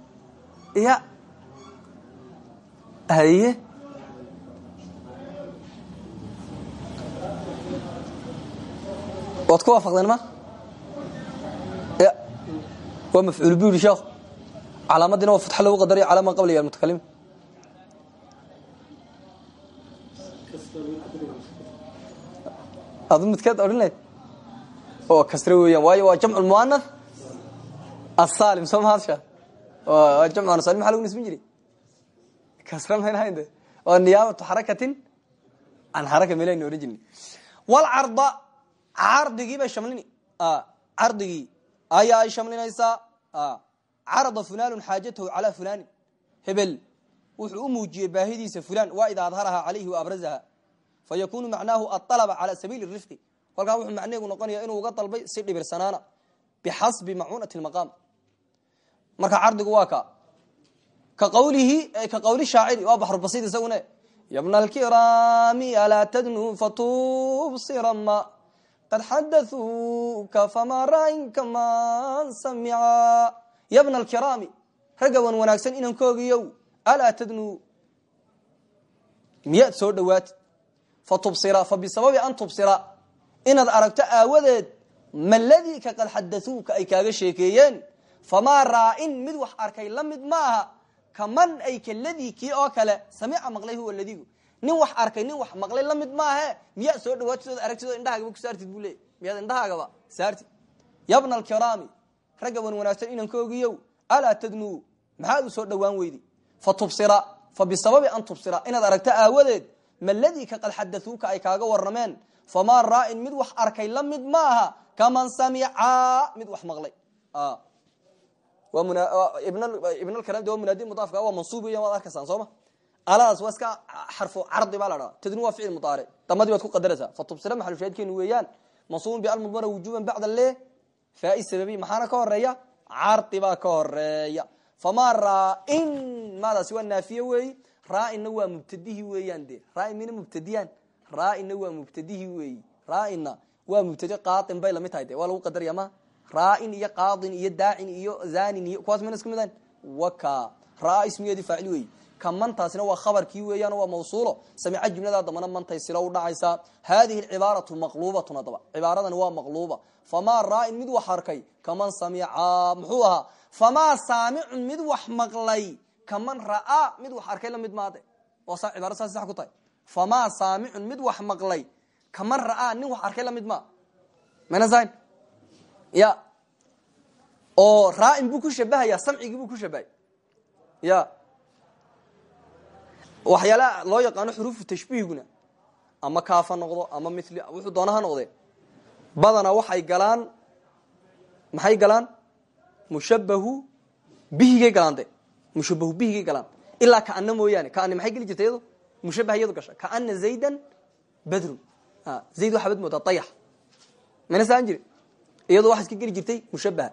ya. Haye waad ku waafaqdeen ma waa mafcuul bu yidhi sheekhu calaamadina waa fatxa lagu qadariyo calaama qabliga almutakalim adu midkeed odhan lahayd oo kasre weeyaan waayo waa jamcu muanath asaalim soo mahaadsha waa jamcu ansalim maxa lagu nisbin jiray kasre mayn ahayn de waa niyaabatu xarakatin can xaraka melaynu odhan jirnay walcarda cardigii bay shamlini cardigii ayaa ay shamlinaysaa carada fulanun xaajatahu calaa fulanin hebel wuxuu u muujiyey baahidiisa fulan waa ida adharaha calayhi waabrazaha fayakunu macnaahu aطalba calى sabiili rifqi. Kolkaa wuxuu macnaheegu noqonaya inuu uga dalbay si dhibirsanaana bixasbi macuunati maqaam marka cardigu waa ka ka qawlihi ka qawli shaaciri waa baxrubasid isagune yabna alkiraami alaa tadnu fatubsira ma qad xadaثuuka fama ra'inka man samica yabna alkiraami ragga wan wanaagsan inan koogiyow alaa tadnu miyaad soo dhowaatid fatubsira fa bisababi an tubsira inaad aragto aawadeed maladii ka qad xadaثuuka ay kaaga sheekeeyeen famaa raa'in mid wax arkay la mid ma aha kaman ay kaladii kii oo kale samica maqlay huwa ladigu nin wax arkay nin wax maqlay la mid maahe miyaa soo dhawaatidooda aragtidooda indhahaagaba ku saartid buu leey miyaad indhahaagaba saartid. Yabna alkiraami ragga wan wanaagsan inan ka ogiyow alaa tadnuu maxaad u soo dhowaan weydi? Fa tubsira fa bisababi an tubsira. Inaad aragto aawadeed maladii ka qad xadaثuuka ay kaaga warameen famaa raa'in mid wax arkay la mid ma aha kaman samica mid wax maqlay. Ibn alkaram de waa munaadi mudaafka waa mansuub weyan waad arkaysaan sooma aladaas waa iska xarfu cardi baa la tadni waa ficil mudaaric damadii waad ku qadaraysaa. Fatubsira maxalu shaahidkeenu weeyaan. Mansuubun bialmudmara wujuban bacda le faai sababi maxaana ka horreeya cardi baa ka horreeya famaa raain maadaasi waa naafiye weeyi raainna waa mubtadihi weeyaan de raain mina mubtadiyaan raainna waa mubtadihi weeyi raainna waa mubtadi qaain bay la mid de waa lagu qadaraya ma? Raain iyo qaadin iyo daacin iyo zanin iyo kuwaas mana isku midaan waka. Raa ismigeedii faacil ka mantaasina waa khabarkii weeyaan waa mawsuulo. Samica jumladaa dambana mantay silo udhacaysaa hadihi cibaaratu maqluubatun haddaba. Cibaaradani waa maqluuba. Famaa raain mid wax arkay kaman samica muxuu ahaa. Famaa saamicun mid wax maqlay kaman ra'aa mid wax arkay la mid maade. Waa saa cibaara saas sax ku tahay. Famaa saamicun mid wax maqlay kaman ra'aa nin wax arkay la mid ma. Mana sahin ya. Oo raain buu ku shabahaya samcigii buu ku shabahay. Ya waxyaalaha loo yaqaano xuruufu tashbiihiguna ama kaafa noqdo ama mili wuxuu doona ha noqdee badana waxay galaan maxay galaan? Mushabahu bihigay galaan de mushabahu bihigay galaan. Ilaa kaana mooyaane kaana maxay geli jirta iyado mushabah iyadu gasha. Kaana zaydan badrun zayd waxaa bad moodaa dayax mana saan jiri iyadoo waxaa iska geli jirtay mushabaha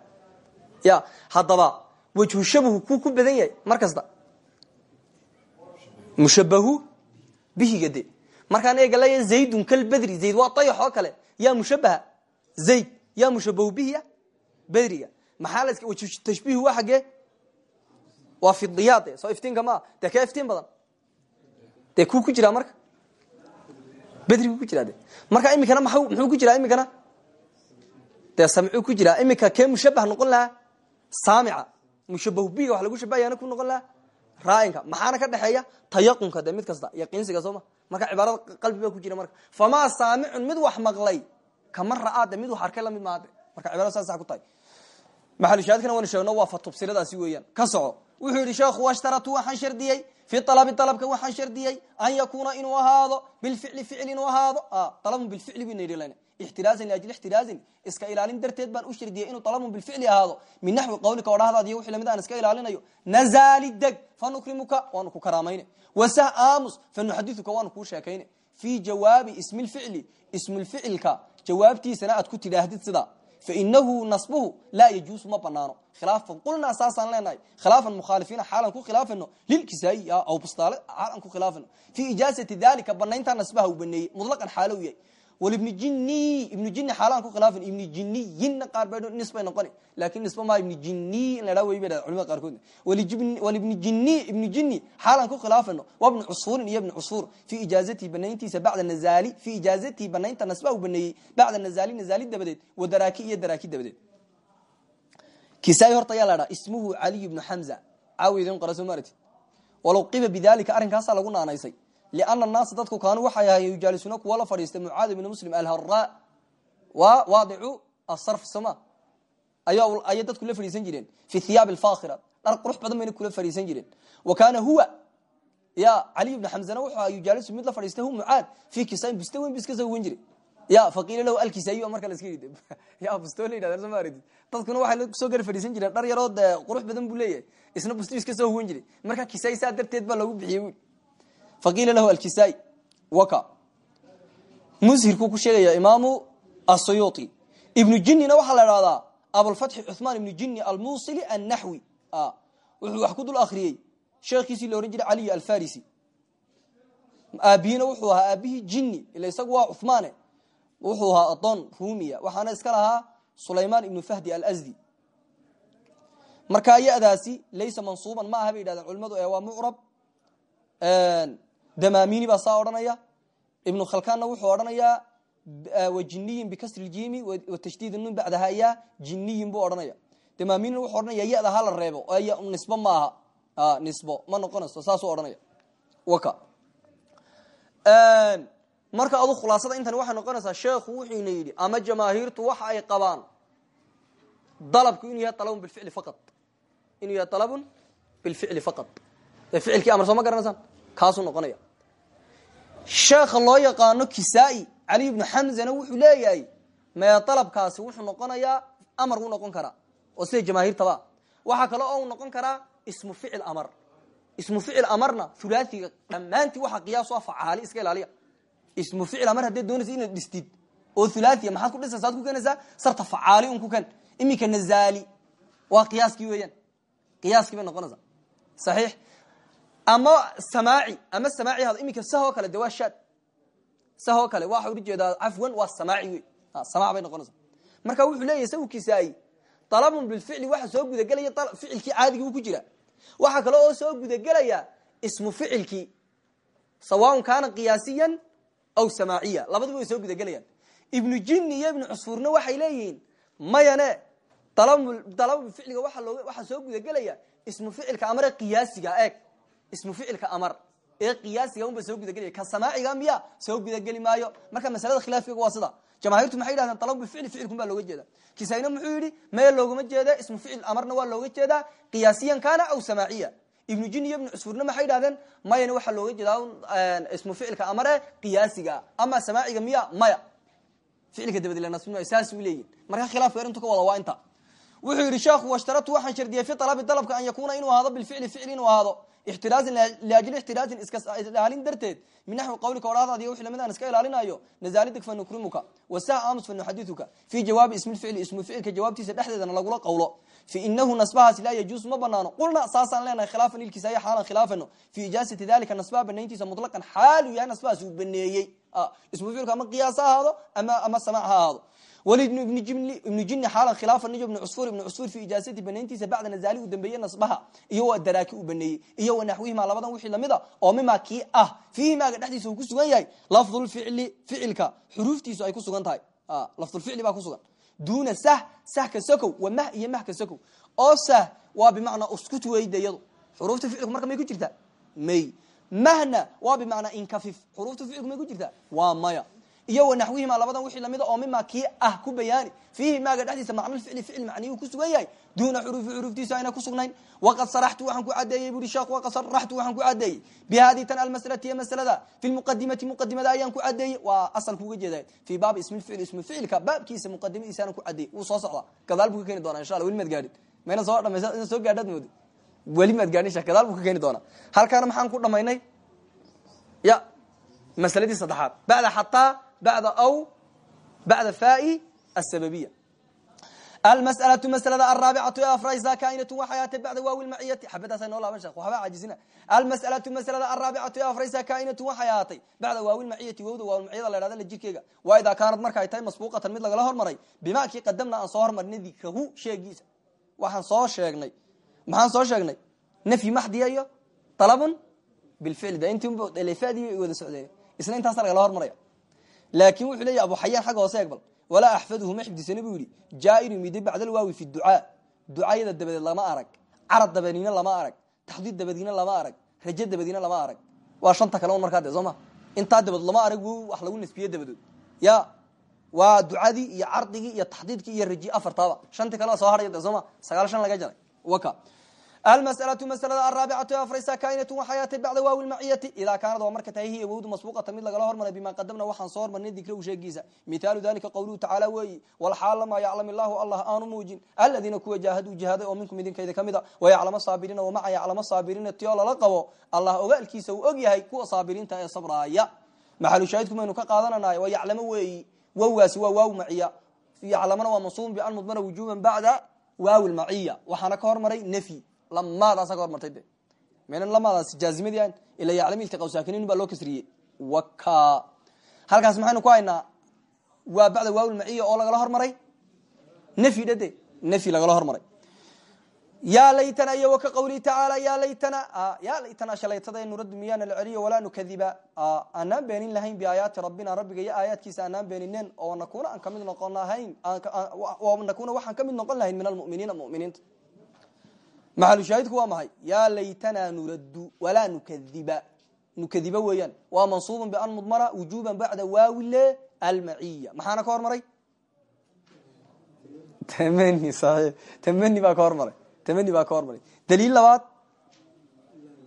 ya haddaba wajhu shabahu kuu ku badan yahay mar kasta mushabahu bihiga de markaan eega laya zaydun kalbedri zayd waa dayax oo kale. Yaa mushabaha zayd yaa mushabahu bihiya bedriga maxaa tashbiihu waa xaggee waa fidiyaad de soo iftiinka maa dee ka iftiin badan? Dee kuu ku jiraa marka? Bedrigu ku jiraa de marka imikana ma muxuu ku jiraa imikana dee samcuu ku jiraa. Imika kee mushabah noqon lahaa? Saamica. Mushabahu bihiga wax lagu shabahayaana ku noqon lahaa raainka maxaana ka dhexeeya tayaqunka de mid kasta yaqiinsiga sooma marka cibaarada qalbi baa ku jira marka. Famaa saamicun mid wax maqlay kama ra'aa de mid wax arkay la mid maade marka cibarada saasa ku tahay. Maxalushaadkana waynu sheegno waa fatubsiradaasi weeyaan. Ka soco. Wuxuu yidhi sheekhu washtaratu waxaan shardiyey fi alabi alabka waxaan shardiyey an yakuuna inuu ahaado bilficli ficil inuu ahaado. Alabun bilficli lana ixtiraazan liajli ixtiraazin iska ilaalin darteed baan u shardiyey inuu alabun bilficli ahaado. Min naxwi qawlika odhahdaad iyo wixii la mid aan iska ilaalinayo. Nazaali deg fanukrimuka waanu ku karaamayne wasah aamus fanuxadiuka waanu kuu sheekayne fii jawaabi ismi lficli ismulficilka jawaabtiisana aad ku tidhaahdid sidaa fainahu nasbuhu laa yajuusu ma banaano khilaafan qulnaa saasaan leenahay khilaafan mukhaalifiina xaalan ku khilaafano lilkisaayi aw bustaale xaalan ku khilaafano fii ijaazati dalika banayntaa nasbaha uu baneeyey mutlaqan xaalow yahay walibni jini ibnu jini xaalaan ku khilaafin. Ibni jiniyinna qaar ba nisbay noqoni. Lakin nisba maa ibni jini in la dhaa wey bay dhahda culimada qaarkood walibni jini ibnu jini xaalaan ku khilaafino waa ibnu cusuurin iyo ibnu cusuur. Fii ijaazatihi banayntiisa bacda nazaali fii ijaazatihi banaynta nasba u baneeyey bacda nazaali nazaali dabadeed wa daraaki iyo daraaki dabadeed. Kisaai horta ayaa la dhaa ismuhu caliy ibnu xamza caawi idin qora soo maarati walow qiba bidalika arrinkaasaa lagu naanaysay liana annaasa dadku kaanuu waxay ahaayeen yujaalisuuna kuwa la fadhiistay mucaad ibnu muslim alhara waa waadicu asarf soma ayay dadku la fadhiisan jireen fi thiyaab alfakhira dhar qurux badan bayna kula fadhiisan jireen wa kaana huwa ya caliy ibnu xamzana wuxuu ahaa yujaalisu mid la fadhiistay hu mucaad fi kisain buste weyn bu iska soo wen jiray ya faqiila lahu alkisaayi marka laska yidhi ya busto la yidhahda soo maaridi dadkuna waxay soo gara fadhiisan jireen dhar yaroo dee qurux badan buu leeyahay isna bustu iska soo huwan jiray marka kisaai saa darteed baa loogu bixiyey faqiila lahu alkisaai waka. Mushirkuu ku sheegaya imaamu asuyuuti ibnu jinina waxaa la idhahdaa abulfatxi cuثmaan ibnu jini almusili annaxwi wuxuu wax ku dul akriyey sheekhiisii la ohan jiray caliy alfarisi. Aabihina wuxuu ahaa aabihii jini ila isagu waa cuثmaane wuxuu ahaa adoon rumiya waxaana iska lahaa sulayman ibnu fahdi alsdi markaa yadaasi laysa mansuuban ma aha bay yidhahdeen culimadu ee waa mucrab damamini baa saa odhanaya. Ibnu khalkanna wuxuu odhanayaa wajiniyin bikasri jimi watashdid nun bacdaha ya jiniyin buu odhanaya. Damaminin wuxuu odhanaya yada ha la reebo nisbo ma aha nisbo ma noqonayso saasuu odhanaya. Waka. Marka adu khulaasada intani waxay noqonaysaa sheekhu wuxuuna yidhi ama jamaahiirtu waxa ay qabaan dalabku inuu yahay alabun bilficli faqad inuu yahay alabun bilficli faqad ee ficilkii amar soo ma garanaysaan kaasuu noqonaya sheekha loo yaqaano kisaa-i cali ibnu xamzana wuxuu leeyahay mee dalabkaasi wuxuu noqonayaa amar wuu noqon karaa. Oo sida jamaahiirtaba waxaa kale oo uu noqon karaa ismu ficil amar. Ismu ficil amarna hulaasiga dhammaantii waxa qiyaas a facaali iska ilaaliya. Ismu ficil amar haddaad doonaysa inaad dhistid oo hulaahiya maxaad ku dhisaysa ad ku keenaysaa sarta facaali un ku ken iminka nazaali waa qiyaaskii weeyaan. Qiyaaskii bay noqonaysaa. Saxiix ama samaaci ama samaaci hado iminka sahoo kale de waa kale waxa ula jeedaa cafwan waa samaaci wey samaac bay noqonaysaa. Marka wuxuu leeyahay sagu kisaa-i dalabun bilficli waxa soo gudagelaya ficilkii caadigii uu ku jira. Waxaa kale oo soo gudagelaya ismu ficilkii sawaaun kaana qiyaasiyan aw samaaciya labaduba soo gudagelayaan. Ibnu jini iyo ibnu cusfuurna waxay leeyihiin mayane dalab ficliga waxaa soo gudagelaya ismu ficilka amare qiyaasiga eeg ismu ficilka amar. Ee qiyaasiga unba soo gudagelaya ka samaaciga miya soo gudageli maayo. Marka masalada khilaafkeega waa sida. Jamaahiirtu maxay yidhahdeen dalab bificli ficilkun baa looga jeeda kisayna muxuu yidhi maya loogama jeeda ismu ficil amarna waa looga jeedaa. Qiyaasiyan kana aw samaaciya. Ibnu jini iyo ibnu cusfuurna maxay yidhahdeen mayana waxaa looga jeedaa ismu ficilka amare qiyaasiga. Ama samaaciga miya maya. Ficilka dabadilnasbin saas u leeyihiin marka khilaafka intu ka wada waa inta. Wuxuu yidhi sheekhu washtaratu waxaan shardiyey fi alabi dalabka an yakuuna ficli inuu ahaado ixtiraazin liajli ixtiraazin iska ilaalin darteed min naxwi qawlika odhahdaad iyo wixii la mid aan iska ilaalinayo nazaalidik fa nukrimuka wasah aamus fa nuxadithuka fii jawaabi ismi lficli ismu ficilka jawaabtiisa dhexdeedana lagula qawlo fi inahu nasbahaasi laa yajuusu ma banaano qulna saasaan leenahay khilaafan lilkisaaya xaalan khilaafano fi ijaazati dalika nasbaha banayntiisa mutlaqan xaalu yahay nasbahaas uu ismu ficilku ama qiyaas ha ama ama samaac ha wlibnu ibnu jini xaalan khilaafan iyo ibnu cusfuur ibnu cusfuur fi ijaazati banayntiisa bacda nazaali uu dambeeyey nasbaha iyo waa daraaki uu baneeyey iyo wanaxwihima labadan wixii la mid a oo mima kii ah fiihi maaga dhexdiisa uu ku sugan yahay lafdulficli ficilka xuruuftiisu ay ku sugan tahay lafdulficli baa ku sugan duuna sah sah ka sokow wa mah iyo mah ka sokow oo sah waa bimacnaa uskut weyda iyadu xuruufta ficilku marka may ku jirtaa may mahna iyo wanaxwihima labadan wixii lamida oo mima kii ah ku bayaani. Fiihi maaga dhexdiisa macna ficli ficil macniyuu ku sugan yahay. Duuna xuruufi xuruuftiisa ayna ku sugnayn. Waqad saraxtu waxaan ku cadeeyey buri sheekh waqad saraxtu waxaan ku cadeeyey bihadii tan almaslati masalada fi lmuqadimati muqadimada ayaan ku cadeeyey waa asalku uga jeeda fii baabi ismi lficli ismu ficilka baabkiisa muqadimadiisaanan ku cadeeyey wuu soo socdaa. Gadaal buu ka doonaa insha alla weli maad gaadhin. Mayna soo dhamaysa ina soo gaadhaad moodi. Weli maad gaadhin sheekh gadaal buu ka keeni doonaa. Halkaana maxaan ku dhamaynay? Ya masaladii saddexaad. Bacda xataa bacda aw bacda fai asababiya almas'alatu maslada araabicatu ee afraysa kainatu waxay aatay bacda waawi lmaciyati xabadaasa noo laaban sheekh waxba caajisina almas'alatu maslada araabicatu ee afraysa kainatu waxay aatay bacda waawi lmaciyati wowda waawilmaciyada la dhahda la jirkeega waa idaa kaanad marka ay tahay masbuuqatan mid lagala hormaray bimakii qadamna aan soo hormarnay dikrahu sheegiisa waxaan soo sheegnay maxaan soo sheegnay nafyi maxdiya iyo dalabun bilficli de intilefaadi wada socdeen isna intaasa lagala hormaraya laakin wuxuu leeya abu xayaan xagga hoose egbal walaa axfaduhu ma xifdisani buu yidhi jaa'iru midi bacdalwaawi fi ducaa. Ducayada dabadeed lama arag carad dabadiina lama arag taxdiid dabadiina lama arag raje dabadiina lama arag. Waa shanta kale un markaa de soo ma? Intaa dabadood lama arag w wax lagu nisbiye dabadood. Ya waa ducadii iyo cardigii iyo taxdiidkii iyo raji afartaaba. Shantii kale soo hadhaya de soo ma? Sagaal shan laga jaray. Waka almas'alatu maslada araabicatu afraysa kainatu waxay aatay bacda waawi lmaciyati idaa kaanad waa marka tahay hiya wowdu masbuuqatan mid lagala hormaray bima qadamna waxaan soo hormarnay dikrahu sheegiisa mithaalu dalika qowluhu tacaala weeyi walxaal lamaa yaclam illaahu allah aanu muujin aladiina kuwa jaahaduu jihaaday oo minkum idinkayda ka mid a wayaclama saabiriina wamaca yaclama saabiriina tio lala qabo allah ogaalkiisa uu og yahay kuwa saabiriinta ee sabraaya maxalu shaahidku maynu ka qaadananayo waa yaclamo weeyi wowgaasi waa waaw maciya yaclamana waa mansuubun bian mudmara wujuban bacda waawi lmaciya waxaana ka hormaray nafyi lamaadaasa ka hormartay de maynan lamaadaas jaazimadii ahayn ila yaclami iltiqaw baa loo kasriyey. Waka halkaas maxaynu ku haynaa waa bacda waawi lmaciya oo lagala hormaray? Nafyi dhade nafyi lagala hormaray. Yaa laytana iyo waka qawlihi tacaala ya laytana ya laytana shalaytada nuraddu miyaana la celiyo walaa nukadiba aanaan beenin lahayn biaayaati rabbina rabbiga iyo aayaadkiisa aanaan beenineen oo nakuna aan ka mid noqon lahayn nakuna waxaan ka mid noqon lahayn min almuminiina muminiinta maxalu shaahidku waa maxay? Yaa laytanaa nuraddu walaa nukadiba nukadiba weeyaan. Waa mansuubun bian mudmara wujuban bacda waawile almaciya maxaana ka hormaray? Tmani baa ka hormaray. Tmani baa ka hormaray. Daliil labaad.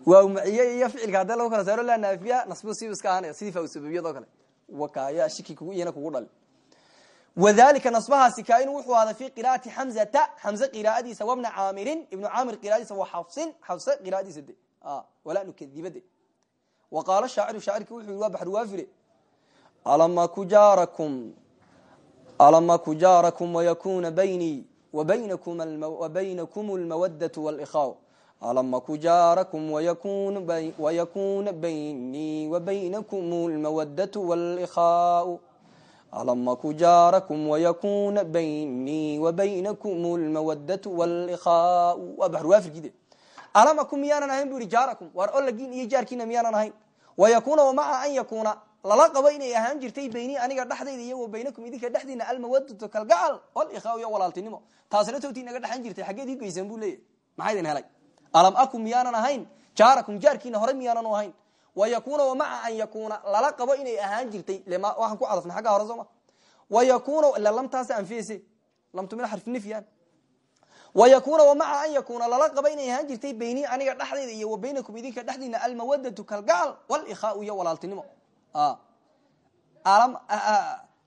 Waaw maciye iyo ficilka haddii lagu kala saaro laa naafiya nasbu si iska ahaanaya sidii fawsababiyad oo kale. Wakaya shiki kugu iyana kugu dhali wadalika nasbahaasi kaain wuxuu ahday fi qira'ati xamzata xamze qiraa'adiisa wabna caamirin ibnu caamir qiraadiisa wa xafsin xafse qiraadiisa de walaa nukadiba de wa qaala shaaciru shaacirki wuxuu yihi waa baxru waafire alama kujaarakum alama kujaarakum wayakuna baynii wabaynakum lmawadatu wاlkhaa alama kujaarakum wayakuna baynii wabaynakum lmawadatu wاlkhaa alama kujaarakum wayakuna baynii wabaynakum lmawadatu wاlkhaa waa baxruwaafirkide alamakum miyaanan ahayn bu yihi jaarakum waar olagiin iyo jaarkiina miyaanan ahayn wayakuna wamaca an yakuna lala qabo inay ahaan jirtay baynii aniga dhexdayda iyo wa baynakum idinka dhexdiina almawadatu kalgacal wlkhaa iyo walaaltinimo taasina towtii naga dhexan jirtay xaggeed ii geysan bu leeyahy maxaa idin helay alam hore miyaanan ahayn wayakuna wamaca an yakuna. Lala qabo inay ahaan jirtay waxaan ku cadafnay agga hore sooma. Wayakuna lamtaas anfiyeyse lamtu min xarfi nifyan wayakuna wamaca an yakuna. Lala qabo inay ahaan jirtay baynii aniga dhexdayda iyo wa baynakum idinka dhexdiina almawadatu kalgacal wlkhaau iyo walaaltinimo.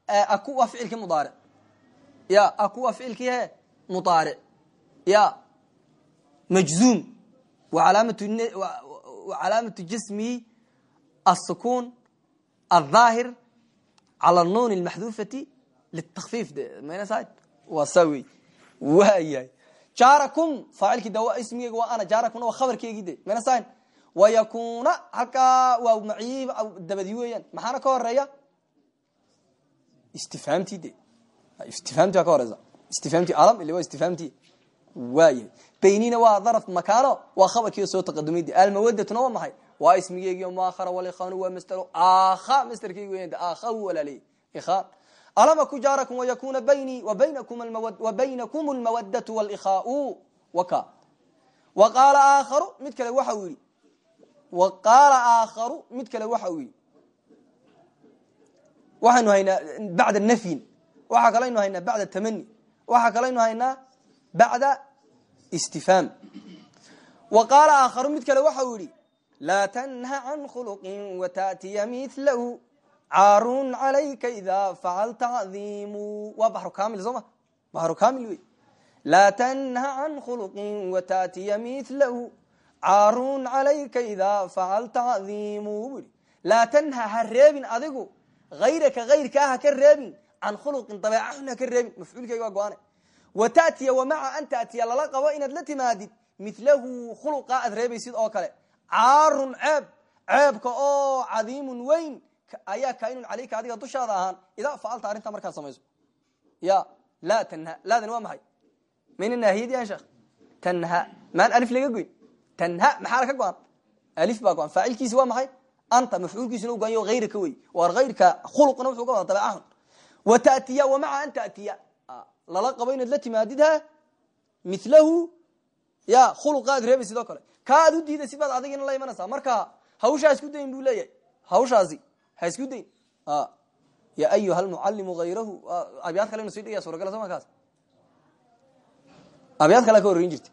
Aku waa ficilkii mudaaric ya aku waa ficilkii he ya. Majzuum. Wacalaamatu jismihi الsukun الظaahir calى الnun الmaxdufati litakfif de mnsa waa saa wey waa yahay jaarakum faacilkii de waa ismigeyga waa ana jaarakumna waa khabarkeygii de mnsa wayakuna halkaa waa maciy dabadi weeyaan maxaana ka horeeya istifhaamti de istifhaamti baa ka horeysa istifhaamti alam ile waa istifhaamti waayahay baynina waa daraf makaano waa khabarkiio soo taqadumay de almawadatuna waa maxay waa ismigeegi muahara walikhanu waa masdero akha masderkeygi weyan akha u walaaleyey ikhaan alama kujaarakum wayakuna baynii wabaynakum almawadatu wاlkhaau waka wa qaala aakharu mid kale waxa uu yihi wa qaala aakharu mid kale waxa uu yihi waxaynu haynaa bacda nafyin waxaa kalaynu haynaa bacda tamani waxaa kalaynu haynaa bacda istifhaam wa qaala aakharu mid kale waxa uu laa tanha can khuluqin wataatiya milahu caarun calayka idaa facalta cadiimu waa baxru kamil soo ma baxru kamil wey laa tanha can khuluqin wataatiya milahu caarun calayka idaa facalta cadiimu yihi laa tanha ha reebin adigu hayraka hayrkaa ha ka reebin can khuluqin dabeeca xun ha ka reebin mafcuulkeyga waa go-ane wa tatiya wa maca an tatiya lala qabo inaad la timaadid milahu khuluqa aad reebaysid oo kale caarun ceeb ceebka oo cadiimun weyn ayaa kainun caleyka adiga dushaada ahaan idaa facalta arrintaa markaad samayso. Ya laa tanha laadani waa maxay? Mayna naahiyadii an sheekh. Tanha maan alif laga goyn. Tanha maxaa ka go-an? Alif baa go-an. Waa maxay? Anta mafcuulkiisina u goanyo hayrka wey waar hayrka khuluqna wuxuu ka wada dabeecahun wa tatiya wa maca an tatiya. Lala qabo inaad la timaadidha milahu ya khuluqa aad reebay sidoo kale ka aad u diidaysid baad adigina la imanaysaa. Marka hawshaa isku dayn buu leeyahay. Hawshaasi ha isku dayn. Ya ayuha lmucalimu hayrahu abyaad kale inu sii dhigaya suragala soo markaas abyaad kale ka horreyin jirta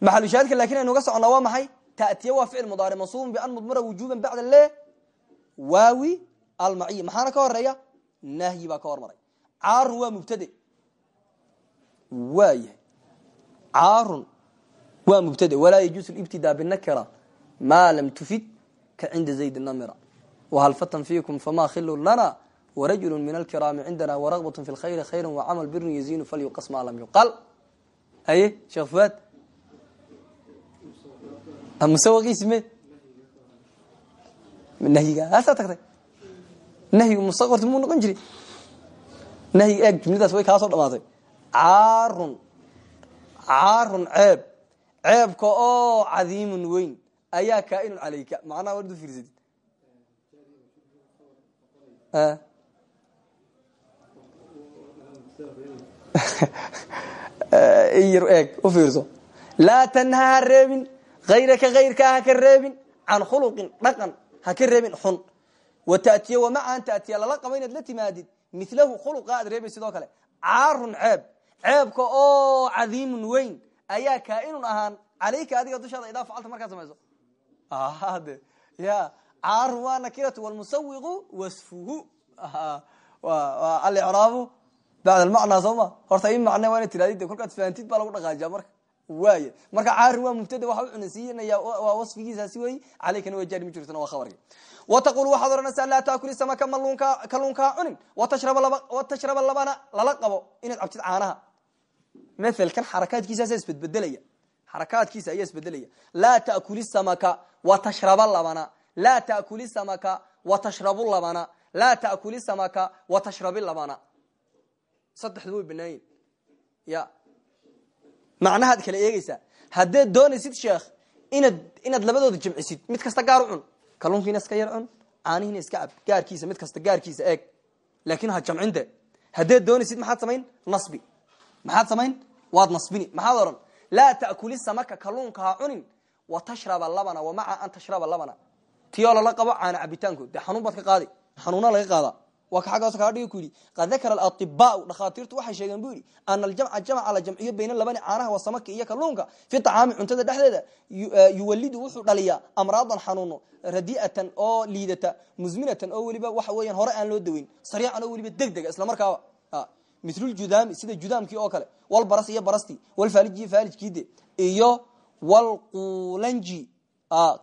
maxalushaadka laakiin aynu ga soconnaa waa maxay? Tatiya waa ficil mudaaric mansuubun bian mudmara wujuban bacda le. Waawi almaciy maxaana ka horreeya nahyi baa ka hormaray. Caarun waa mubtade. Waayahay. Caarun waa mubtade walaa yajuusu libtidaa binakira maa lam tufid ka cinda zayd namira whal fatan fiikum fama khilun lana warajulu min alkiraami cindana waragbat fi lkhayri khayra wacamal birun yazinu falyuqas maa lam yuqal. Haye sheekh fuaad musawaqiisi me? Nahyigaasaa tagtay nahyigu mustaqbalti muu noqon jiri. Nahyiga eeg jumladaas way kaa soo dhamaatay. Caarun caarun ceeb ceebka oo cadiimun weyn ayaa kaainun calayka. Macnaha wardu fiirsatid. Yar eeg u fiirso. Laa tanhaa ha reebin hayraka hayrkaa ha ka reebin can khuluqin dhaqan ha ka reebin xun. Wa tatiya wa maca an tatiya lala qabo inaad la timaadid. Milahu khuluqa aad reebay sidoo kale. Caarun ceeb ceebka oo cadiimun weyn ayaa kaainun ahaan calayka adiga dushaada idaa facalta markaad samayso. De ya caarun waa nakiratu wlmusawiqu wasfuhu. Alicraabu bacd macnaa soo ma horta i macne waa ina tiradi de fahamtid baa lagu dhaqaajiya marka. Waay marka caarin waa mubtada waxa u cunasiinaya waa wasfigiisaasi wey calaykana waa jaari ma jirtana waa khabarki wa taqul waxaad ohanaysaa laa taakuli samaka malunka kalluunkaa cunin. Watashraba labana lala qabo. Inaad cabtid mthelkan xarakaadkiisaasa isbedbedelaya xarakaadkiisa ayaa isbedelaya laa taakuli samaka watashraba labana laa taakuli samaka watashrabu labana laa taakuli samaka watashrabi labana saddexdu way banaayin ya macnahaad kala eegeysaa haddaad doonaysid sheekh inaad inaad labadooda jimcisid mid kasta gaar u cun kalluunkiina iska yar cun caanihiina iska cab gaarkiisa mid kasta gaarkiisa eeg laakin ha jamcinde haddaad doonaysid maxaad samayn nasbi maxaad samayn? Waad nasbini. Maxaad ohan laa taakuli samaka kalluunka ha cunin watashraba labana wa maca an tashraba labana. Tiyoo lala qabo caana cabitaankood dee xanuun baad ka qaadi. Xanuuna laga qaada. Waa ka aggaas kaa dhigi ku yidhi qad dakara aطibaau dhakhaatiirtu waxay sheegeen bu yidhi ana aljamca jamca la jamciyo bayna labani caanaha wa samaki iyo kalluunka fi طacaami cuntada dhexdeeda. Yuwalidu wuxuu dhaliyaa amraadan xanuuno radi'atan oo liidata musminatan oo weliba waxa weeyaan hore aan loo daweyn sariican oo weliba deg dega isla markaaba miluljudami sida judaamkii oo kale. Walbaras iyo barasti walfaaliji faalijkiide iyo walqulanji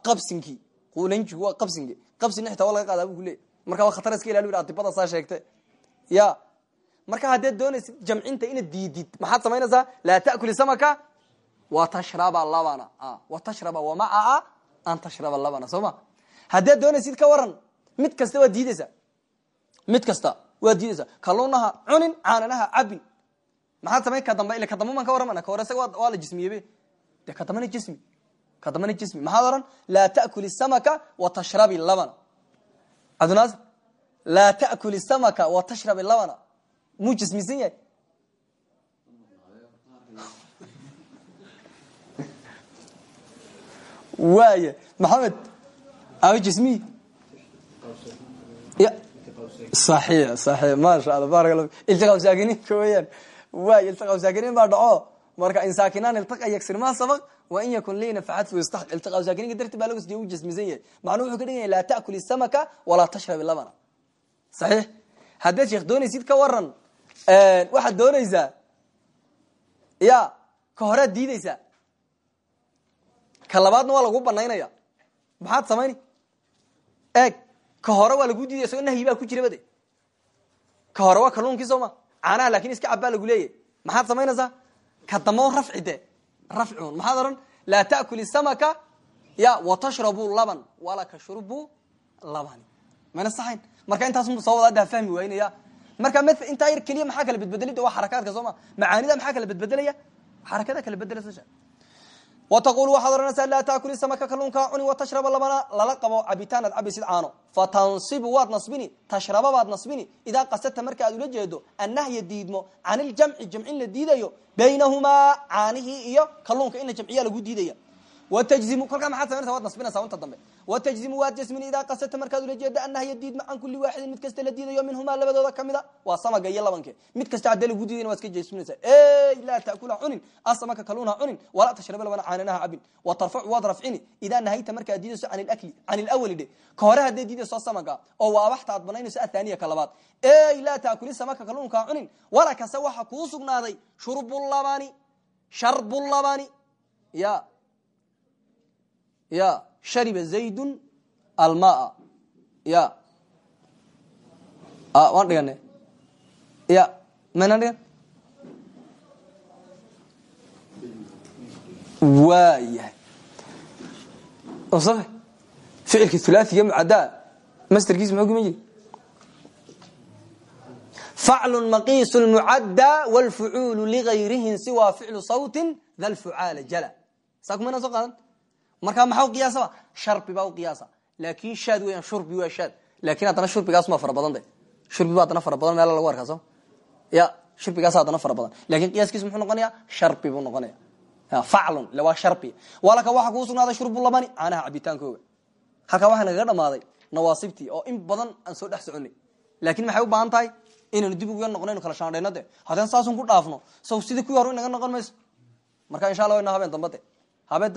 qabsinki. Qulanjigu waa qabsinki. Qabsina xitaa waa laga qaadaa bu kuleey marka waa khatar iska ilaali yidhi adibada saa sheegte ya. Marka haddaad doonaysid jamcinta inaad diidid maxaad samaynaysaa laa taakuli samaka wa tashraba labana. Wa tashraba wamacaa an tashraba labana soo ma? Haddaad doonaysid ka waran mid kasta waad diideysaa mid kasta waad diideysaa kalluunaha cunin caananaha cabin maxaad samayn ka dambe ila ka dambe baan ka warramana ka hore isaga waa la jismiyebe de ka dambena jismi. Ka dambena jismi. Maxaad ohan laa taakuli samaka wa tashrabi labana. Cabdinaasir laa taakuli samaka wa tashrabi labana. Muu jismisan yahay. Waaya maxamed ama jismiy maasha alla barak la iltiqa saakiniinka weyaan waay iltiqa saakiniin baa dhaco. Marka in saakinaan iltaqa yagsir ma sabaq? Wa in yakun liina faxadfu yustaq iltiqa saakiniinka darti baa lagu u jismisan yahay macnuhu wuxuu ka dhigan yahay laa taakuli samaka walaa tashrabi labana saxiix. Haddaad sheekh doonaysid ka waran waxaad doonaysaa? Ya ka horead diideysaa ka labaadna waa lagu banaynaya maxaad samayni eeg ka hore waa lagu diidaya isagoo nahyi baa ku jira bade. Ka hore waa kalluunkii soo ma. Caanaha laakiin iska cab baa lagu leeyahy maxaad samaynaysaa? Ka damba de rafcun maxaad odhan? Laa taakuli samaka ya watashrabu laban walaka shurbu labani mayna saxayn? Marka intaas soo wada ada fahmi waynaya. Marka m intaa yar keliya maxaa kala bedbedelida? Waa xarakaadka soo ma. Macaanida maxaa kala bedbedelaya? Xarakada kala bedelasa wataqul waxaad odhanaysaa laa taakuli samaka kalluunkaa cuni watashraba labana lala qabo cabitaan aad cabaysid caano fatansibu waad nasbini tashraba baad nasbini idaa qasadta marka aad ula jeedo annahya diidmo can iljamci jamcin la diidayo baynahumaa caanihii iyo kalluunka in la jamciya lagu diidaya wtajzimu kolkaa maxaad sameynaysa waad nasbinaysaa inta dambe watajzimu waad jasmini idaa qasadta markaad ula jeeda annahya diidma can kulli waaxidin mid kasta la diidayo minhumaa labadooda kamida waa samaga iyo labanke mid kasta haddee lagu diidayna waad iska jasminaysaa ey laa taakula cunin asamaka kaluunha cunin walaa tashraba labana caananaha cabin wa tarfacu waad rafcini idaa nahayta markaad diidayso can ilakli can ilawali dhe ka hore haddee diidayso samaga oo waabaxta aad banaynayso athaaniya ka labaad ey laa taakuli samaka kaluunka cunin wala kase waxa kuu sugnaaday shurbulabani sharbulabani ya ya shariba zaydun almaa ya waan dhigane ya maynaan dhigan waa yahay safe ficilka hulaahiga mucaddaa masterkiis muxuu kuma jiri faclu maqiisu lmucaddaa wlfucuulu ligayrihin siwa ficlu sawtin da lfucaala jala saa kumaynaan soo qaadan markaa maxaa uqiyaasaba sharbi baa uqiyaasa laakin shaad weeyaan shurbi waa shaad. Lakin haddana shurbigaas ma fara badan de. Shurbi ba haddana fara badan meela lagu arkaa soo. Ya shurbigaas haddana fara badan. Lakin qiyaaskiis muxuu noqonaya sharbi buu noqonaya faclun ila waa sharbi walaka waxaa kuu sugnaaday shurbu labani caanaha cabitaankooga. Halkaa waxaa nagaga dhamaaday nawaasibtii oo in badan aan soo dhex soconay. Laakin maxay u baahan tahay? Inaynu dib uga noqonaynu kala shaandhayno de. Saasun ku dhaafno saw sidii kuwii hore inaga noqon mayso. Marka insha allah wayna habeen damba de. Habeen